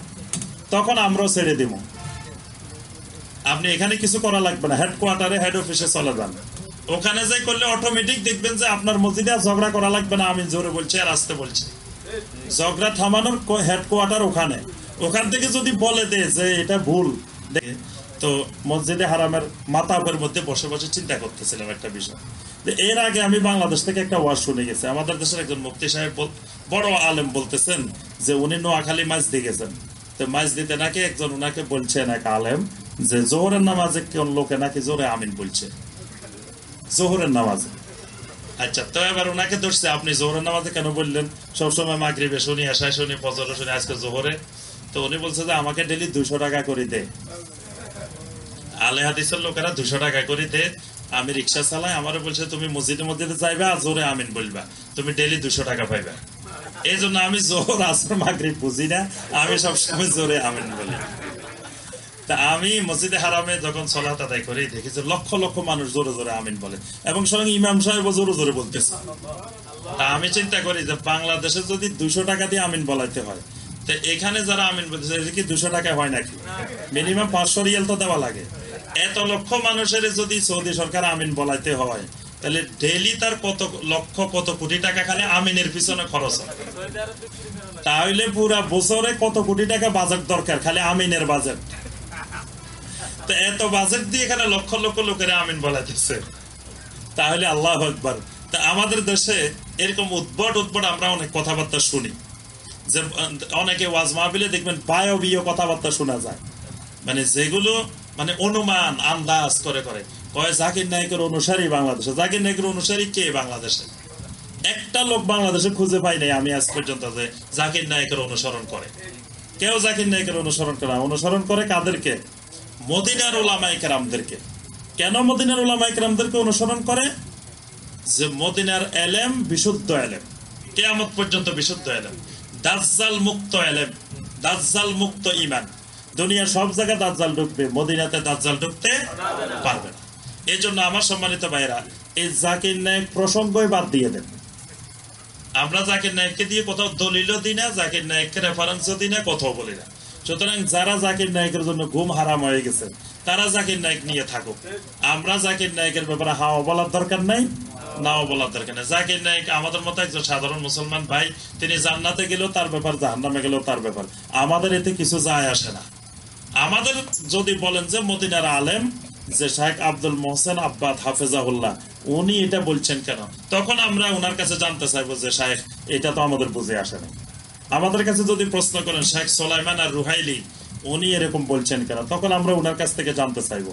তখন আমরাও ছেড়ে দিব আপনি এখানে কিছু করা লাগবে না। হেডকোয়ার্টারে হেড অফিসে চলে যান। ওখানে যাই করলে অটোমেটিক দেখবেন যে আপনার মসজিদে ঝগড়া করা লাগবে না। আমি জোরে বলছি আর আসতে বলছি। ঝগড়া থামানোর হেডকোয়ার্টার ওখানে। ওখান থেকে যদি বলে দে যে এটা ভুল তো মসজিদে হারামের মাতাবের মধ্যে বসে বসে চিন্তা করতেছিলাম একটা বিষয়। এর আগে আমি বাংলাদেশ থেকে একটা ওয়াজ শুনে গেছি। আমাদের দেশের একজন মুফতি সাহেব বড় আলেম বলতেছেন যে উনি নোয়াখালী মাছ দিয়ে গেছেন। তো মাছ দিতে নাকি একজন ওনাকে বলছেন এক আলেম যে জোহরের নামাজে কোন লোকে নাকি জোরে আমিন বলছে। জোহরের নামাজে। আচ্ছা তো এবার ওনাকে ধরছে, আপনি জোহরের নামাজে কেন বললেন? সবসময় মাগরিবে শুনি, আশায় শুনি ফজরে শুনি, আজকে জোহরে। তো উনি বলছে যে আমাকে ডেলি দুশো টাকা করে দে। আলে হাদিসের লোকেরা দুশো টাকা করে দে। আমি রিক্সা চালাই আমারও বলছে, তুমি মসজিদের মধ্যে যাইবা জোরে আমিন বলবা। তুমি ডেলি দুশো টাকা পাইবা। এই জন্য আমি জোর আসর, মাগরিব বুঝি না। আমি সবসময় জোরে আমিন বলি। তা আমি মসজিদে হারামে যখন সলাত আদায় করি, দেখি যে লক্ষ লক্ষ মানুষ জোরে জোরে আমিন বলে। এবং সঙ্গে ইমাম সাহেবও জোরে জোরে বলতেছে। তা আমি চিন্তা করি যে বাংলাদেশে যদি দুশো টাকা দিয়ে আমিন বলাইতে হয়, তো এখানে যারা আমিন বলতেছে কি দুশো টাকা হয় নাকি? মিনিমাম পাঁচশো রিয়াল তো দেওয়া লাগে। এত লক্ষ মানুষের যদি সৌদি সরকার আমিন বলাইতে হয়, তাহলে ডেইলি তার কত লক্ষ কত কোটি টাকা খালি আমিনের পিছনে খরচ হয়। তাহলে পুরা বছরে কত কোটি টাকা বাজেট দরকার, খালি আমিনের বাজেট। এত বাজেট দিয়ে এখানে লক্ষ লক্ষ লোকেরা আমিন বলাইতেছে তাহলে আল্লাহ একবার তা আমাদের দেশে এরকম উদ্ভট উদ্ভট আমরা অনেক কথাবার্তা শুনি। যে, অনেকে ওয়াজ মাহবিলে দেখবেন বায়ো বিয় কথাবার্তা শোনা যায়। মানে যেগুলো মানে অনুমান, আন্দাজ করে করে। কয়, জাকির নায়কের অনুসারী বাংলাদেশে, জাকির নায়কের অনুসারী কে বাংলাদেশে? একটা লোক বাংলাদেশে খুঁজে পাই নাই আমি আজ পর্যন্ত যে জাকির নায়কের অনুসরণ করে। কেউ জাকির নায়কের অনুসরণ করে। অনুসরণ করে কাদেরকে? মদিনার ওলামাই কেরামদেরকে। কেন মদিনার ওলামাই কেরামদেরকে অনুসরণ করে? যে মদিনার এলেম বিশুদ্ধ এলেম। কেয়ামত পর্যন্ত বিশুদ্ধ এলেম। দাজ্জাল মুক্ত এলেম। দাজ্জাল মুক্ত ইমান দুনিয়ার সব জায়গায় দাজ্জাল ঢুকবে, মদিনাতে দাজ্জাল ঢুকতে পারবে না। এই জন্য আমার সম্মানিত ভাইরা এই জাকির নায়ক প্রসঙ্গই বাদ দিয়ে দেন। আমরা জাকির নায়ককে দিয়ে কোথাও দলিলও দিই না, জাকির নায়ককে রেফারেন্সও দিই না, কোথাও বলি না। সুতরাং যারা জাকির নায়কের জন্য ঘুম হারাম হয়ে গেছে, তারা জাকির নায়ক নিয়ে থাকুক। আমরা জাকির নায়কের ব্যাপারে হাওয়া বলার দরকার নাই নাও বলার দরকার নেই। জাকির নায়ক আমাদের মতো একজন সাধারণ মুসলমান ভাই, তিনি জান্নাতে গেলেও তার ব্যাপার গেলেও তার ব্যাপার। আমাদের এতে কিছু যায় আসে না। আমাদের যদি বলেন যে মদিনার আলেম, যে শাহেখ আব্দুল মোহসেন আব্বাদ হাফেজাহুল্লাহ, উনি এটা বলছেন কেন? তখন আমরা ওনার কাছে জানতে চাইব যে শাহেখ এটা তো আমাদের বুঝে আসে না আমাদের কাছে যদি প্রশ্ন করেন শেখ সোলাইমান আর রুহাইলি উনি এরকম বলছেন কেন? তখন আমরা ওনার কাছ থেকে জানতে চাইব।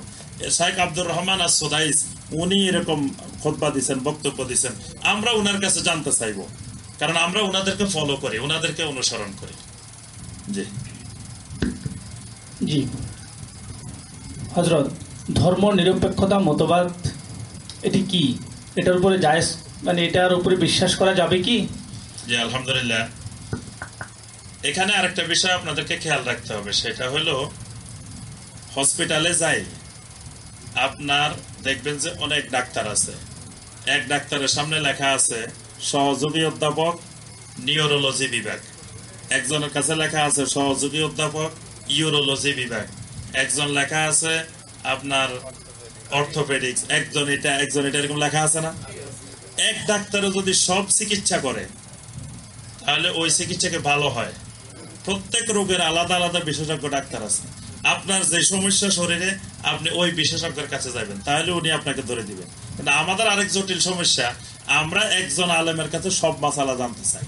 শেখ আব্দুর রহমান আর সোদাইস উনি এরকম খোদবা দিচ্ছেন বক্তব্য দিচ্ছেন আমরা ওনার কাছে জানতে চাইব। কারণ আমরা ওনাদেরকে ফলো করি ওনাদেরকে অনুসরণ করি। জি। জি। হজরত ধর্ম নিরপেক্ষতা মতবাদ এটি কি? এটার উপরে জায়েজ মানে এটার উপরে বিশ্বাস করা যাবে কি? জি আলহামদুলিল্লাহ। এখানে আরেকটা বিষয় আপনাদেরকে খেয়াল রাখতে হবে, সেটা হলো হসপিটালে যাই, আপনার দেখবেন যে অনেক ডাক্তার আছে। এক ডাক্তারের সামনে লেখা আছে, সহযোগী অধ্যাপক নিউরোলজি বিভাগ। একজনের কাছে লেখা আছে, সহযোগী অধ্যাপক ইউরোলজি বিভাগ। একজন লেখা আছে, আপনার অর্থোপেডিক্স একজন এটা একজন এটা, এরকম লেখা আছে না? এক ডাক্তারও যদি সব চিকিৎসা করে, তাহলে ওই চিকিৎসাকে ভালো হয়? প্রত্যেক রোগের আলাদা আলাদা বিশেষজ্ঞ ডাক্তার আছে। আপনার যে সমস্যা শরীরে, আপনি ওই বিশেষজ্ঞের কাছে যাবেন। তাহলে উনি আপনাকে ধরে দিবেন। কিন্তু আমাদের আরেক জটিল সমস্যা, আমরা একজন আলেমের কাছে সব মাসালা জানতে চাই।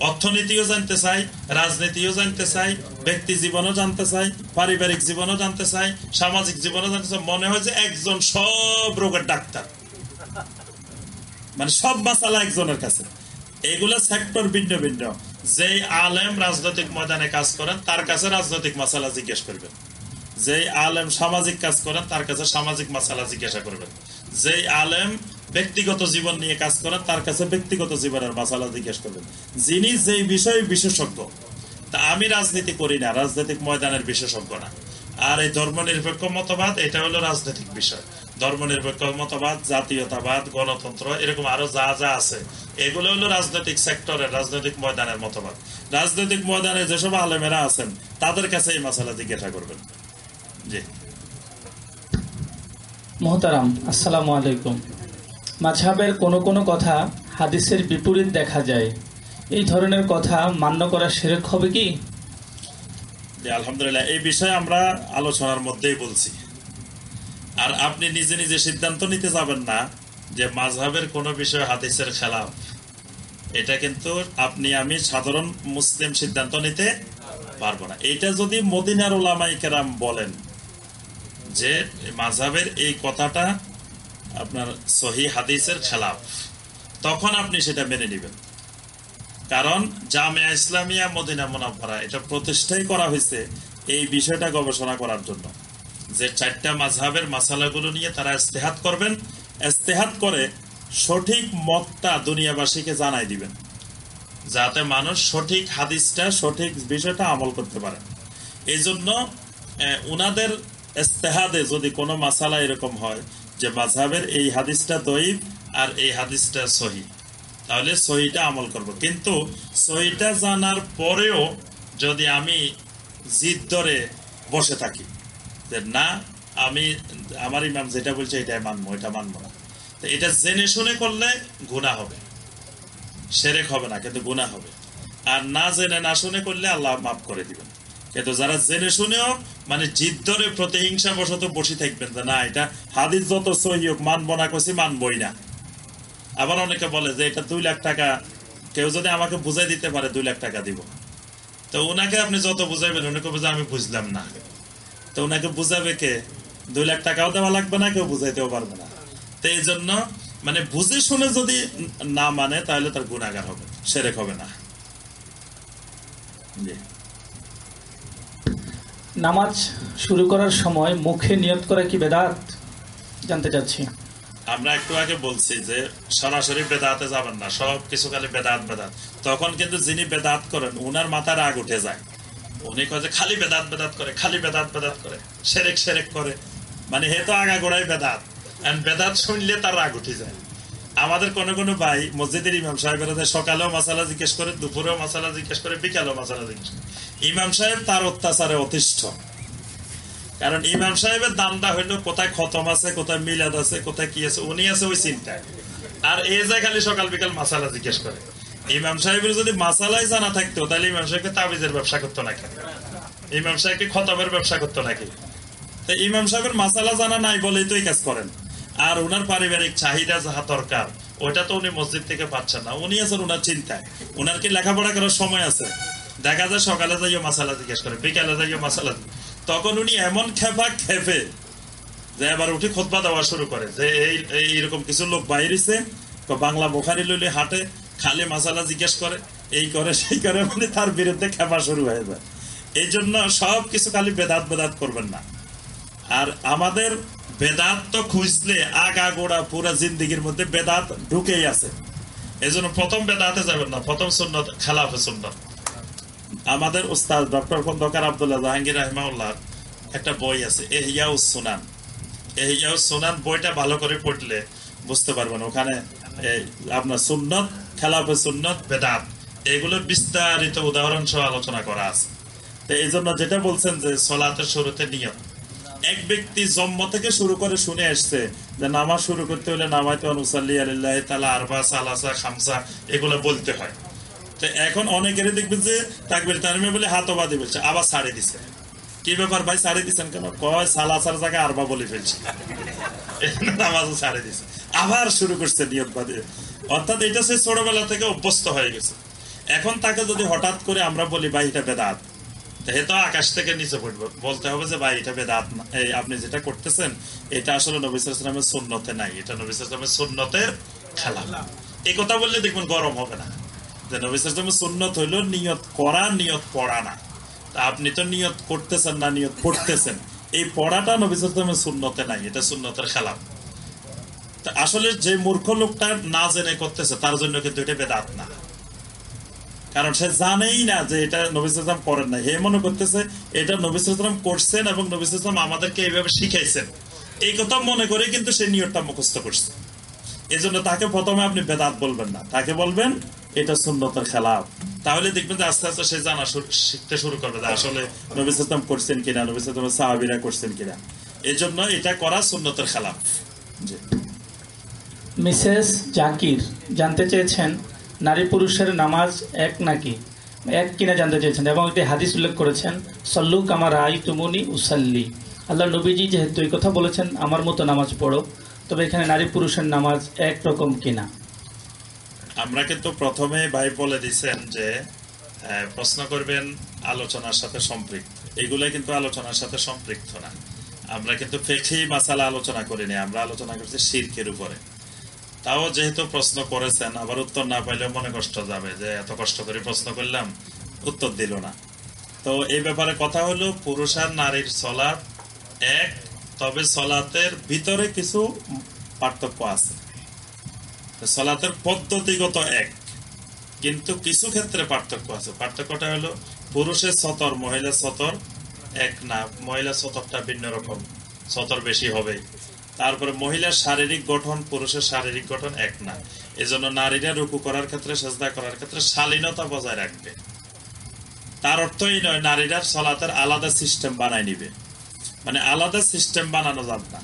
অর্থনীতিও জানতে চাই, রাজনীতিও জানতে চাই, ব্যক্তি জীবনও জানতে চাই, পারিবারিক জীবনও জানতে চাই, সামাজিক জীবনও জানতে চাই। মনে হয় যে একজন সব রোগের ডাক্তার। মানে সব মাসালা একজনের কাছে। এগুলো সেক্টর ভিন্ন ভিন্ন। যেই আলেম রাজনৈতিক ময়দানে কাজ করেন, তার কাছে রাজনৈতিক মাসালা জিজ্ঞেস করবেন। যেই আলেম সামাজিক কাজ করেন, তার কাছে সামাজিক মাসালা জিজ্ঞাসা করবেন। যেই আলেম ব্যক্তিগত জীবন নিয়ে কাজ করেন, তার কাছে ব্যক্তিগত জীবনের মাসালা জিজ্ঞেস করবেন। যিনি যেই বিষয়ে বিশেষজ্ঞ, তা আমি রাজনীতি করি না, রাজনৈতিক ময়দানের বিশেষজ্ঞ না। আর এই ধর্ম নিরপেক্ষ মতবাদ, এটা হলো রাজনৈতিক বিষয়। ধর্ম নিরপেক্ষ মতবাদ জাতীয়তাবাদ গণতন্ত্র এরকম আরও যা যা আছে। এগুলো হলো রাজনৈতিক সেক্টরের রাজনৈতিক ময়দানের মতবাদ। রাজনৈতিক ময়দানে যেসব আলেমেরা আছেন তাদের কাছে এই মশালা জিজ্ঞাসা করবেন। জি। মোহতারাম আসসালামু আলাইকুম। মাঝহাবের কোনো কোনো কথা হাদিসের বিপরীত দেখা যায়। এই ধরনের কথা মান্য করা সেরেক হবে কি? আলহামদুলিল্লাহ। এই বিষয়ে আমরা আলোচনার মধ্যেই বলছি। আর আপনি নিজে নিজে সিদ্ধান্ত নিতে যাবেন না যে মাঝহাবের কোনো বিষয়ে হাদিসের খেলাফ। এটা কিন্তু আপনি, আমি সাধারণ মুসলিম সিদ্ধান্ত নিতে পারব না। এটা যদি মদিনার ওলামাই কেরাম বলেন যে মাঝহাবের এই কথাটা আপনার সহি হাদিসের খেলাফ, তখন আপনি সেটা মেনে নেবেন। কারণ জামিয়া ইসলামিয়া মদিনা মোনাফারা এটা প্রতিষ্ঠাই করা হয়েছে এই বিষয়টা গবেষণা করার জন্য। যে চারটা মাঝহাবের মাসালাগুলো নিয়ে তারা ইস্তেহাত করবেন ইস্তেহাত করে সঠিক মতটা দুনিয়াবাসীকে জানাই দিবেন, যাতে মানুষ সঠিক হাদিসটা, সঠিক বিষয়টা আমল করতে পারে। এই জন্য উনাদের ইস্তেহাদে যদি কোনো মাসালা এরকম হয় যে মাঝহাবের এই হাদিসটা দইব আর এই হাদিসটা সহি, তাহলে সহিটা আমল করব। কিন্তু সহিটা জানার পরেও যদি আমি জিদ বসে থাকি না, আমি, আমার ইমাম যেটা বলছে এটাই মানবো, এটা মানবো না। তো এটা জেনে শুনে করলে গুণা হবে। সেরেক হবে না, কিন্তু গুণা হবে। আর না জেনে না শুনে করলে আল্লাহ মাফ করে দিবেন। কিন্তু যারা জেনে শুনেও মানে জিদ ধরে প্রতিহিংসা বশত বসে থাকবেন যে না, এটা হাদিস যত সহি হোক, মানবো না কছি মানবই না। আবার অনেকে বলে যে এটা দুই লাখ টাকা, কেউ যদি আমাকে বুঝাই দিতে পারে, দুই লাখ টাকা দিব। তো ওনাকে আপনি যত বুঝাইবেন, উনি কবে যে আমি বুঝলাম না। তো ওনাকে বুঝাবে কে? দুই লাখ টাকাও দেওয়া লাগবে না কেউ বুঝাইতেও পারবে না। তো এই জন্য মানে বুঝে শুনে যদি না মানে তাহলে তার গুণাগার হবে সেরেক হবে না। নামাজ শুরু করার সময় মুখে নিয়ত করা কি বেদাত? জানতে চাচ্ছি। আমরা একটু আগে বলছি যে সরাসরি বেদাতে যাবেন না সব কিছু খালি বেদাত বেদাত। তখন কিন্তু যিনি বেদাত করেন উনার মাথার আগ উঠে যায়। উনি কয় যে খালি বেদাত বেদাত করে, খালি বেদাত বেদাত করে, সেরেক সেরেক করে। মানে হে তো আগা গোড়াই বেদাত। বেদাত শুনলে তার রাগ উঠে যায়। আমাদের কোনো কোনো ভাই মসজিদের ইমাম সাহেবের সকালেও মশালা জিজ্ঞেস করে, দুপুরেও মশালা জিজ্ঞেস করে, বিকালেও মশালা জিজ্ঞেস করে। ইমাম সাহেব তার অত্যাচারে অতিষ্ঠ। কারণ ইমাম সাহেবের দামটা হইল কোথায় খতম আছে, কোথায় মিলাদ আছে, কোথায় কি আছে, উনি আছে ওই চিন্তায়। আর এ যায় খালি সকাল বিকাল মাসালা জিজ্ঞেস করে। ইমাম সাহেবের যদি মাসালাই জানা থাকতো, তাহলে ইমাম সাহেবকে তাবিজের ব্যবসা করতো নাকি? ইমাম সাহেবকে খতমের ব্যবসা করতো নাকি? তো ইমাম সাহেবের মাসালা জানা নাই বলেই তো এই কাজ করেন। আর ওনার পারিবারিক চাহিদা যাহা দরকার, ওইটা তো উনি মসজিদ থেকে পাচ্ছেন না। উনি আছেন ওনার চিন্তায়। ওনার কি লেখাপড়া করার সময় আছে? দেখা যায় সকালে যাইও মাসালা জিজ্ঞেস করে, বিকালে যাইও মাসালা তখন উনি এমন খেপা খেপে যে এবার উঠে খোদবা দেওয়া শুরু করে যে এই এই এরকম কিছু লোক বাইরেছে, বাংলা বোখারি লইলে হাটে খালি মাসালা জিজ্ঞেস করে, এই করে, সেই করে মানে তার বিরুদ্ধে খেপা শুরু হয়ে যায়। এই জন্য সব কিছু খালি বেদাত বেদাত করবেন না। আর আমাদের বেদাত তো খুঁজলে আগা গোড়া পুরা জিন্দিগির মধ্যে বেদাত ঢুকেই আছে। এই জন্য প্রথম বেদাতে যাবেন না, প্রথম সুন্নত, খেলাফে সুন্নত। আমাদের উস্তাদ ডক্টর খন্দকার আবদুল্লাহ জাহাঙ্গীর রহমাউল্লাহ একটা বই আছে, এহিয়াউস সুনান। এহিয়াউস সুনান বইটা ভালো করে পড়লে বুঝতে পারবেন, ওখানে আপনার সুন্নত সুন্নত, বেদাত। এগুলোর বিস্তারিত উদাহরণ সহ আলোচনা করা আছে। তো এই জন্য যেটা বলছেন যে শুরুতে নিয়ম। এক ব্যক্তি জন্ম থেকে শুরু করে শুনে যে নামাজ শুরু করতে হলে নামাইতে অনুসাল্লি আলিল্লাহ তালা আরবা সালাসা, খামসা, এগুলো বলতে হয়। তো এখন অনেকেরই দেখবেন যে তাকবির বলে হাত বলছে, আবার ছাড়ে দিছে। কি ব্যাপার ভাই ছাড়ে দিচ্ছেন কেন? কয়, সালাসার জায়গায় আরবা বলে ফেলছে। নামাজও ছাড়ে দিছে। আবার শুরু করছে নিয়ত বাদে অর্থাৎ এটা সে ছোটবেলা থেকে অভ্যস্ত হয়ে গেছে। এখন তাকে যদি হঠাৎ করে আমরা বলি, ভাই, এটা বেদাত। হে তো আকাশ থেকে নিচে পড়বে। বলতে হবে যে, ভাই, এটা বেদাত না। এই আপনি যেটা করতেছেন, এটা আসলে নবিসামের সুন্নতে নাই। এটা নবিসামের সুন্নতের খেলা এই কথা বললে দেখবেন গরম হবে না। যে নবিসামের সুন্নত হইল নিয়ত করা, নিয়ত পড়া না। তা আপনি তো নিয়ত করতেছেন না নিয়ত পড়তেছেন। এই পড়াটা নবিসামের সুন্নতে নাই। এটা সুন্নতের খেলা। আসলে যে মূর্খ লোকটা না জেনে করতেছে, তার জন্য কিন্তু এটা বেদাত না। কারণ সে জানেই না যে এটা নবিসাম করেন না হে মনে করতেছে, এটা নবিসাম করছেন এবং নবিসাম আমাদেরকে এইভাবে শিখাইছেন। এই কথা মনে করে কিন্তু সে নিয়তটা মুখস্থ করছে। এই জন্য তাকে প্রথমে আপনি বেদাত বলবেন না। তাকে বলবেন, এটা সুন্নতের খেলাফ। তাহলে দেখবেন যে আস্তে আস্তে সে জানা শিখতে শুরু করবে যে আসলে নবিসাম করছেন কিনা নবিসাম সাহাবিরা করছেন কিনা। এই জন্য এটা করা সুন্নতের খেলাফ। জি। মিসেস জাকির জানতে চেয়েছেন, নারী পুরুষের নামাজ এক নাকি? এক কিনা জানতে চেয়েছেন এবং একটি হাদিস উল্লেখ করেছেন, সল্লু কামার আই তুমুনি উসাল্লি। আল্লাহ নবীজি যেহেতু এই কথা বলেছেন, আমার মতো নামাজ পড়ো। তবে এখানে নারী পুরুষের নামাজ এক রকম কিনা? আমরা কিন্তু প্রথমে ভাই বলে দিচ্ছেন যে প্রশ্ন করবেন আলোচনার সাথে সম্পৃক্ত। এগুলো কিন্তু আলোচনার সাথে সম্পৃক্ত না। আমরা কিন্তু ফেকি মাসালা আলোচনা করিনি, আমরা আলোচনা করছি শিরকের উপরে। তাও যেহেতু প্রশ্ন করেছেন, আবার উত্তর না পাইলে মনে কষ্ট যাবে যে এত কষ্ট করে প্রশ্ন করলাম, উত্তর দিল না। তো এই ব্যাপারে কথা হলো, পুরুষ আর নারীর সলাৎ এক, তবে সলাতের ভিতরে কিছু পার্থক্য আছে। সলাতের পদ্ধতিগত এক, কিন্তু কিছু ক্ষেত্রে পার্থক্য আছে। পার্থক্যটা হলো, পুরুষের সতর মহিলা সতর এক না মহিলা সতরটা ভিন্ন রকম, সতর বেশি হবে। তারপরে মহিলার শারীরিক গঠন, পুরুষের শারীরিক গঠন এক না। এজন্য নারীরা রুকু করার ক্ষেত্রে, সেজদা করার ক্ষেত্রে শালীনতা বজায় রাখবে। তার অর্থই নয়, নারীরা সলাতের আলাদা সিস্টেম বানায় নিবে। মানে আলাদা সিস্টেম বানানো যাবে না।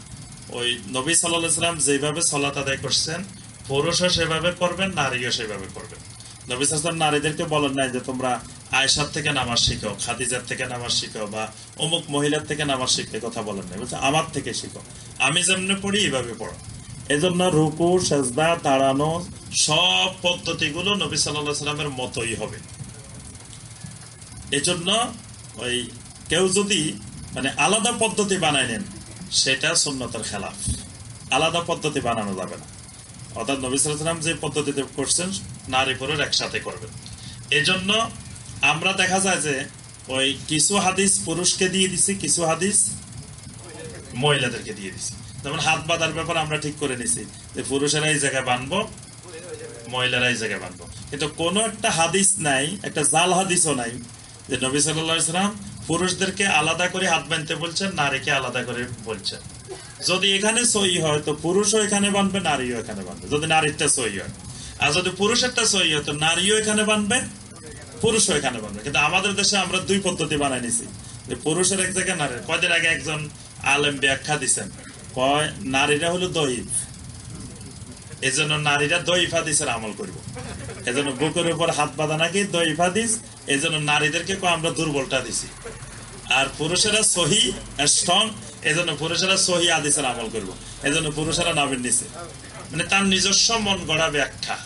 ওই নবী সাল্লাম যেভাবে সলাত আদায় করছেন, পুরুষও সেভাবে করবেন, নারীও সেভাবে করবেন। নবী সাল্লাম নারীদেরকে বলেন নাই যে তোমরা আয়সার থেকে নামাজ শিখো, খাদিজার থেকে নামাজ শিখো, বা অমুক মহিলার থেকে নামাজ শিখতে কথা বলেন নাই বলছে, আমার থেকে শিখো। আমি যেমনি পড়ি, এইভাবে পড়ো। এজন্য রুকু, সেজদা দাঁড়ানো সব পদ্ধতিগুলো নবী সাল্লাহ সাল্লামের মতোই হবে। এজন্য ওই কেউ যদি মানে আলাদা পদ্ধতি বানায় নেন, সেটা সুন্নতের খেলাফ। আলাদা পদ্ধতি বানানো যাবে না। অর্থাৎ নবী সাল্লাম যে পদ্ধতিতে করছেন নারী পুরুষ একসাথে করবেন। এজন্য আমরা দেখা যায় যে ওই কিছু হাদিস পুরুষকে দিয়ে দিছি, কিছু হাদিস মহিলাদেরকে দিয়ে দিছি। যেমন হাত বাঁধার ব্যাপার আমরা ঠিক করে নিছি যে পুরুষেরা এই জায়গায় বানবো, মহিলারা এই জায়গায় বানবো। কিন্তু কোনো একটা হাদিস নাই, একটা জাল হাদিসও নাই যে নবী সাল্লাম পুরুষদেরকে আলাদা করে হাত বানতে বলছেন, নারীকে আলাদা করে বলছেন। যদি এখানে সই হয়, তো পুরুষও এখানে বানবে, নারীও এখানে বানবে। যদি নারীরটা সই হয়। আর যদি পুরুষেরটা সই হয়, তো নারীও এখানে বানবে। পুরুষও এখানে বানবে কিন্তু আমাদের দেশে আমরা দুই পদ্ধতি বানাই নিছি। যে পুরুষের এক জায়গায় নারীর। কয়দিন আগে একজন আলেম ব্যাখ্যা দিচ্ছেন কয়, নারীরা হলো দহিব এজন্য নারীরা দইফ আমল করব। এজন্য বুকের উপর হাত বাঁধা নাকি দইফ এজন্য নারীদেরকে আমরা দুর্বলটা দিছি। আর পুরুষেরা সহি স্ট্রং এজন্য পুরুষেরা সহি আদিসের আমল করব। এজন্য পুরুষেরা নামের নিছে। মানে তার নিজস্ব মন গড়া ব্যাখ্যা।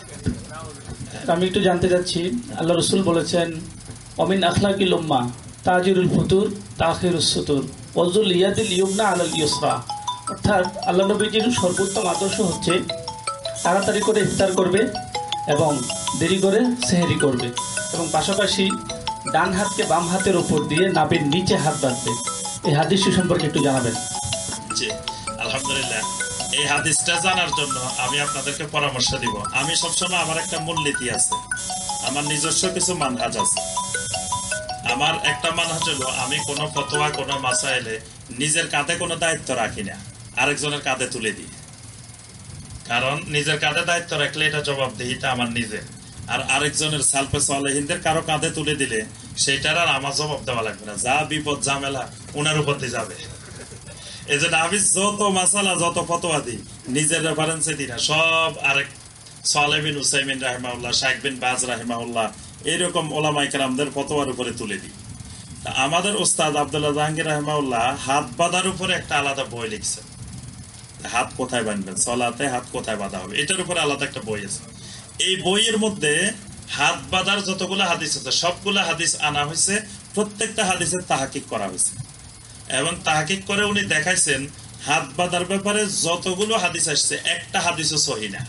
আমি একটু জানতে চাচ্ছি, আল্লাহ রসুল বলেছেন, অমিন আখলাকিল উম্মা তাজিরুল ফুতুর, তাখিরুস সুতুর ওজুল ইয়াদিল ইউমনা আলাল ইউসরা। অর্থাৎ আল্লাহ নবীজির সর্বোত্তম আদর্শ হচ্ছে, তাড়াতাড়ি করে ইফতার করবে এবং দেরি করে সেহেরি করবে এবং পাশাপাশি ডান হাতকে বাম হাতের উপর দিয়ে নাবের নিচে হাত বাঁধবে এই হাদিসটি সম্পর্কে একটু জানাবেন। জি, আলহামদুলিল্লাহ। এই হাদিসটা জানার জন্য আমি আপনাদেরকে পরামর্শ দিব। আমি সবসময় আমার একটা মূলনীতি আছে। আমার নিজস্ব কিছু মানহাজ আছে। আমার একটা মানহাজ হলো, আমি কোনো ফতোয়া, কোনো মাসাইলে নিজের কাঁধে কোনো দায়িত্ব রাখি না। আরেকজনের কাঁধে তুলে দিই। কারণ নিজের কাঁধে দায়িত্ব রাখলে এটা জবাবদিহিতা আমার নিজের আর আরেকজনের সালফে সালেহিনদের কারও কাঁধে তুলে দিলে, সেটার আর আমার জবাব দেওয়া লাগবে না। যা বিপদ, ঝামেলা ওনার উপর দিয়ে যাবে। এই যত মাসালা, যত নিজের রেফারেন্সে সব আরেক হুসাইমিন রাহিমাউল্লাহ শাইখ বিন বাজ রাহিমাউল্লাহ এইরকম ওলামাই কালামদের ফতোয়ার উপরে তুলে দিই। আমাদের ওস্তাদ আবদুল্লাহ জাহাঙ্গীর রাহিমাউল্লাহ হাত বাঁধার উপরে একটা আলাদা বই লিখছেন হাত কোথায় বাঁধবেন? সলাতে হাত কোথায় বাঁধা হবে? এটার উপরে আলাদা একটা বই আছে। এই বইয়ের মধ্যে হাত বাঁধার যতগুলো হাদিস আছে, সবগুলো হাদিস আনা হয়েছে, প্রত্যেকটা হাদিসের তাহাকিক করা হয়েছে। এবং তাহাকিক করে উনি দেখাইছেন, হাত বাঁধার ব্যাপারে যতগুলো হাদিস আসছে, একটা হাদিসও সহি না।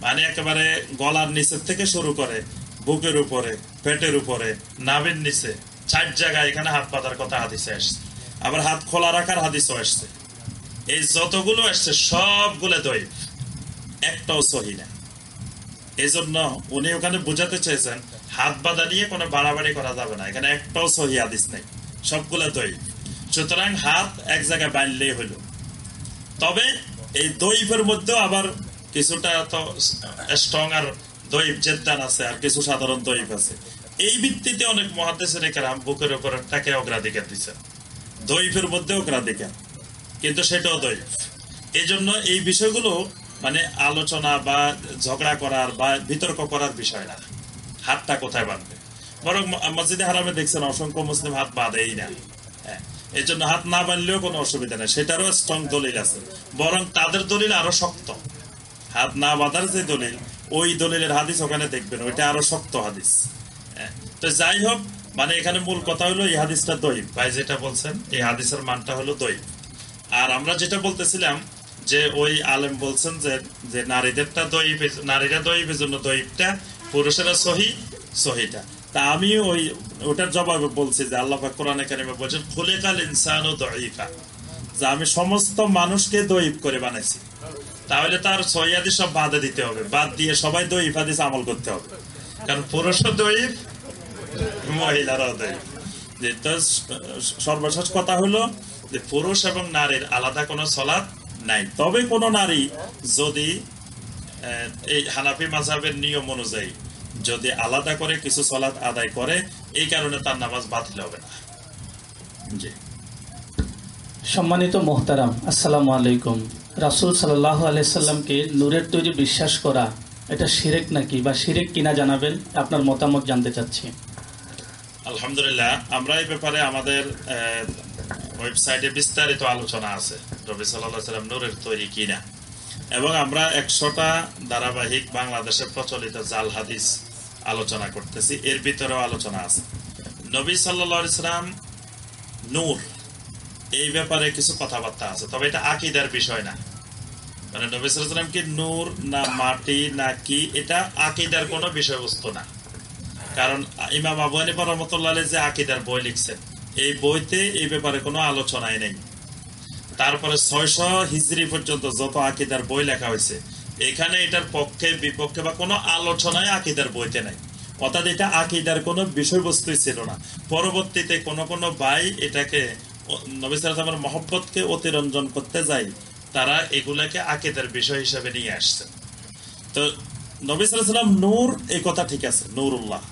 মানে একেবারে গলার নিচের থেকে শুরু করে, বুকের উপরে, পেটের উপরে, নাভের নিচে, চার জায়গায় এখানে হাত বাঁধার কথা হাদিসে আসছে। আবার হাত খোলা রাখার হাদিসও আসছে। এই যতগুলো আসছে, সবগুলো দইব একটাও সহি না। এই জন্য উনি ওখানে বুঝাতে চেয়েছেন, হাত বাঁধা নিয়ে কোনো বাড়াবাড়ি করা যাবে না। এখানে একটাও সহি হাদিস নেই। সবগুলো দইব সুতরাং হাত এক জায়গায় বাঁধলেই হইল তবে এই দইফের মধ্যেও আবার কিছুটা তো স্ট্রং আর দইব জেদ্দান আছে আর কিছু সাধারণ দইব আছে। এই ভিত্তিতে অনেক মহাদেশের কেরাম বুকের উপর টাকে অগ্রাধিকার দিচ্ছেন দইফের মধ্যে অগ্রাধিকার। কিন্তু সেটাও দইফ। এই জন্য এই বিষয়গুলো মানে আলোচনা বা ঝগড়া করার বা বিতর্ক করার বিষয় না। হাতটা কোথায় বাঁধবে বরং মসজিদে হারামে দেখছেন অসংখ্য মুসলিম হাত বাঁধেই না। হ্যাঁ এই জন্য হাত না বাঁধলেও কোনো অসুবিধা নেই। সেটারও স্ট্রং দলিল আছে। বরং তাদের দলিল আরও শক্ত। হাত না বাঁধার যে দলিল ওই দলিলের হাদিস ওখানে দেখবেন। ওইটা আরও শক্ত হাদিস। হ্যাঁ, তো যাই হোক মানে এখানে মূল কথা হলো এই হাদিসটা দইব ভাই যেটা বলছেন এই হাদিসের মানটা হলো দইব আর আমরা যেটা বলতেছিলাম যে ওই আলেম বলছেন যে যে নারীদেরটা দইব নারীরা দইবের জন্য দইবটা পুরুষেরা সহি সহিটা। তা আমি ওই, ওটার জবাবে বলছি যে আল্লাহ কোরআনে কারিমে বলছেন ইনসান ও দইফা যে আমি সমস্ত মানুষকে দইব করে বানাইছি। তাহলে তার সহিয়াদি সব বাদে দিতে হবে। বাদ দিয়ে সবাই দইফ হাদিস আমল করতে হবে। কারণ পুরুষও দইব মহিলারাও দইব যে সর্বশেষ কথা হলো যে পুরুষ এবং নারীর আলাদা কোনো সলাদ নাই। তবে কোনো নারী যদি এই হানাফি মাঝাবের নিয়ম অনুযায়ী যদি আলাদা করে কিছু সলাদ আদায় করে এই কারণে তার নামাজ বাতিল হবে না। জি। সম্মানিত মোহতারাম আসসালামু আলাইকুম। রাসুল সাল্লাহ আলাইসাল্লামকে নূরের তৈরি বিশ্বাস করা এটা শিরেক নাকি বা শিরেক কিনা জানাবেন আপনার মতামত জানতে চাচ্ছি। আলহামদুলিল্লাহ আমরা এই ব্যাপারে আমাদের ওয়েবসাইটে বিস্তারিত আলোচনা আছে রবি সাল্লাহ সাল্লাম নূরের তৈরি কিনা। এবং আমরা একশোটা ধারাবাহিক বাংলাদেশে প্রচলিত জাল হাদিস আলোচনা করতেছি, এর ভিতরেও আলোচনা আছে। নবী সাল্লাহ ইসলাম নূর, এই ব্যাপারে কিছু কথাবার্তা আছে, তবে এটা আকিদার বিষয় না। মানে নবী সাল্লাম কি নূর না মাটি না কি, এটা আকিদার কোনো বিষয়বস্তু না। কারণ ইমাম আবু হানিফা রহমতুল্লাহ যে আকিদার বই লিখছেন, এই বইতে এই ব্যাপারে কোনো আলোচনাই নেই। তারপরে ছয়শো হিজড়ি পর্যন্ত যত আকিদার বই লেখা হয়েছে এখানে এটার পক্ষে, বিপক্ষে বা কোনো আলোচনায় আকিদার বইতে নাই। অর্থাৎ এটা আকিদার কোনো বিষয়বস্তুই ছিল না। পরবর্তীতে কোন কোন ভাই এটাকে নবী সালামের মহব্বতকে অতিরঞ্জন করতে যায়, তারা এগুলাকে আকিদার বিষয় হিসেবে নিয়ে আসছেন তো নবী সাল্লাম নূর, এই কথা ঠিক আছে, নূরুল্লাহ।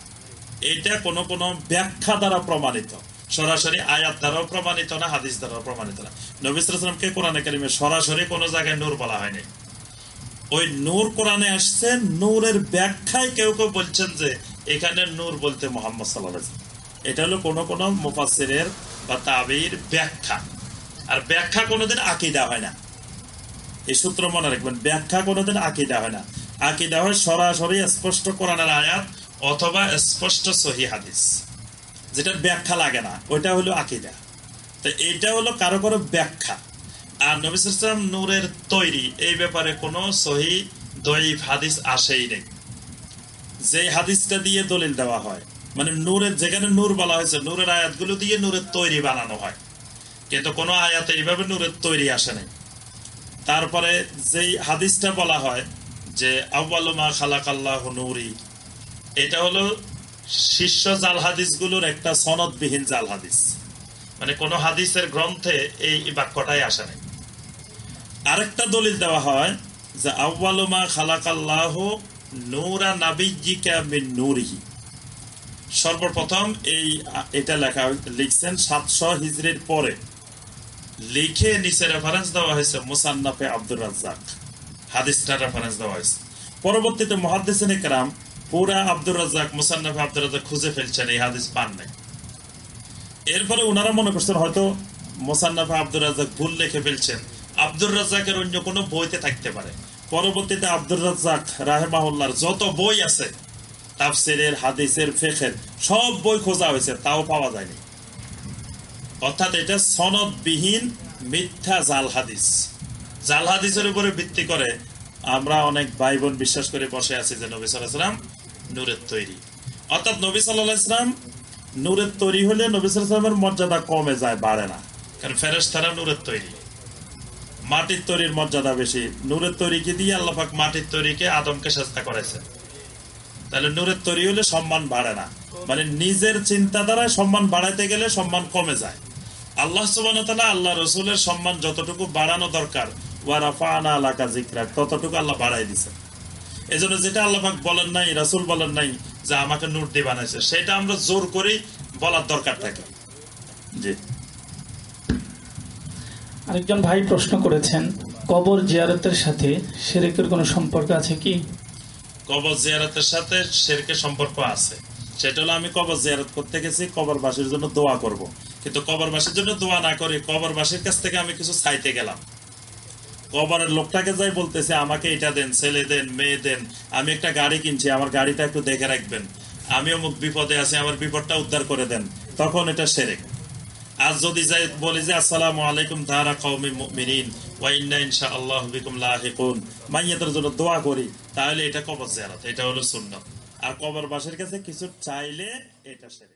এটা কোন কোন ব্যাখ্যা দ্বারা প্রমাণিত। সরাসরি আয়াত দ্বারাও প্রমাণিত না, হাদিস দ্বারাও প্রমাণিত না। নবী সাল্লামকে কোরআনে কারিমে সরাসরি কোনো জায়গায় নূর বলা হয়নি। ওই নূর কোরআনে আসছে, নূরের ব্যাখ্যায় কেউ কেউ বলছেন যে, এখানে নূর বলতে মোহাম্মদ সাল্লাহ এটা হলো কোন কোন মুফাসিরের বা তাবির ব্যাখ্যা। আর ব্যাখ্যা কোনোদিন আকিদা হয় না। এই সূত্র মনে রাখবেন, ব্যাখ্যা কোনোদিন আকিদা হয় না। আঁকি আকিদা হয় সরাসরি স্পষ্ট কোরআনের আয়াত অথবা স্পষ্ট সহি হাদিস। যেটার ব্যাখ্যা লাগে না, ওইটা হলো আকিদা। তো এটা হলো কারও কারও ব্যাখ্যা। আর নবিসাম নূরের তৈরি, এই ব্যাপারে কোনো সহি দৈব হাদিস আসেই নেই। যে হাদিসটা দিয়ে দলিল দেওয়া হয় মানে নূরের, যেখানে নূর বলা হয়েছে, নূরের আয়াতগুলো দিয়ে নূরের তৈরি বানানো হয়। কিন্তু কোনো আয়াতে এইভাবে নূরের তৈরি আসে নাই। তারপরে যেই হাদিসটা বলা হয় যে আব্বালুমা খালাক আল্লাহ নুরি, এটা হলো শীর্ষ জাল হাদিসগুলোর একটা সনদবিহীন জাল হাদিস। মানে কোন হাদিসের গ্রন্থে এই বাক্যটাই আসে নাই। আরেকটা দলিল দেওয়া হয় যে আব্বালুমা খালাক আল্লাহ নূরা নাবিজিকা মিন নূরিহি। সর্বপ্রথম এই, এটা লেখা লিখছেন সাতশো হিজড়ির পরে। লিখে নিচে রেফারেন্স দেওয়া হয়েছে মুসান্নাফে আব্দুর রাজ্জাক। হাদিসটা রেফারেন্স দেওয়া হয়েছে। পরবর্তীতে মহাদিসিন একরাম পুরা আব্দুর রাজ্জাক, মুসান্নাফে আব্দুর রাজ্জাক খুঁজে ফেলছেন, এই হাদিস পান নাই। এরপরে ওনারা মনে করছেন হয়তো মোসান্নাফে আব্দুর রাজ্জাক ভুল লিখে ফেলছেন। আব্দুর রাজ্জাকের অন্য কোনো বইতে থাকতে পারে। পরবর্তীতে আব্দুর রাজ্জাক রাহেমাহুল্লার যত বই আছে, তাফসিরের, হাদিসের, ফেখের, সব বই খোঁজা হয়েছে, তাও পাওয়া যায়নি। অর্থাৎ এটা সনদবিহীন মিথ্যা জাল হাদিস। জাল হাদিসের উপরে ভিত্তি করে আমরা অনেক ভাই বোন বিশ্বাস করে বসে আছি যে নবী সাল্লাহাম নূরের তৈরি। অর্থাৎ নবী সাল্লাহ ইসলাম নূরের তৈরি হলে নবী সাল্লামের মর্যাদা কমে যায়, বাড়ে না। কারণ ফেরেস তারা নূরের তৈরি। মাটির তৈরির মর্যাদা বেশি। নূরের তৈরিকে দিয়ে আল্লাহাক মাটির তৈরিকে আদমকে চেষ্টা করেছে তাহলে নূরের তৈরি হলে সম্মান বাড়ে না। মানে নিজের চিন্তাধারায় সম্মান বাড়াইতে গেলে সম্মান কমে যায়। আল্লাহ আল্লাহ রসুলের সম্মান যতটুকু বাড়ানো দরকার ততটুকু আল্লাহ বাড়াই দিছে এই জন্য যেটা আল্লাহ বলেন নাই, রাসুল বলেন নাই, যে আমাকে নূর দিয়ে বানাইছে, সেটা আমরা জোর করেই বলার দরকার থাকে। জি। আরেকজন ভাই প্রশ্ন করেছেন, কবর জিয়ারতের সাথে শিরেকের কোনো সম্পর্ক আছে কি? কবর জিয়ারতের সাথে শেরকে সম্পর্ক আছে। সেটা হলো আমি কবর জিয়ারত করতে গেছি, কবরবাসীর জন্য দোয়া করব। কিন্তু কবরবাসীর জন্য দোয়া না করে কবরবাসীর কাছ থেকে আমি কিছু চাইতে গেলাম। কবরের লোকটাকে যাই বলতেছে, আমাকে এটা দেন, ছেলে দেন, মেয়ে দেন, আমি একটা গাড়ি কিনছি, আমার গাড়িটা একটু দেখে রাখবেন। আমি অমুক বিপদে আছি, আমার বিপদটা উদ্ধার করে দেন। তখন এটা সেরেক আজ যদি যাই বলি যে, আসসালামু আলাইকুম তাহারা কওমি মুমিনিন, ওয়া ইন্না আল্লাহ বিকুম লাহিকুন। মাইয়াতের জন্য দোয়া করি, তাহলে এটা কবর জিয়ারত, এটা হলো সুন্নাত। আর কবরবাসীর কাছে কিছু চাইলে এটা সেরে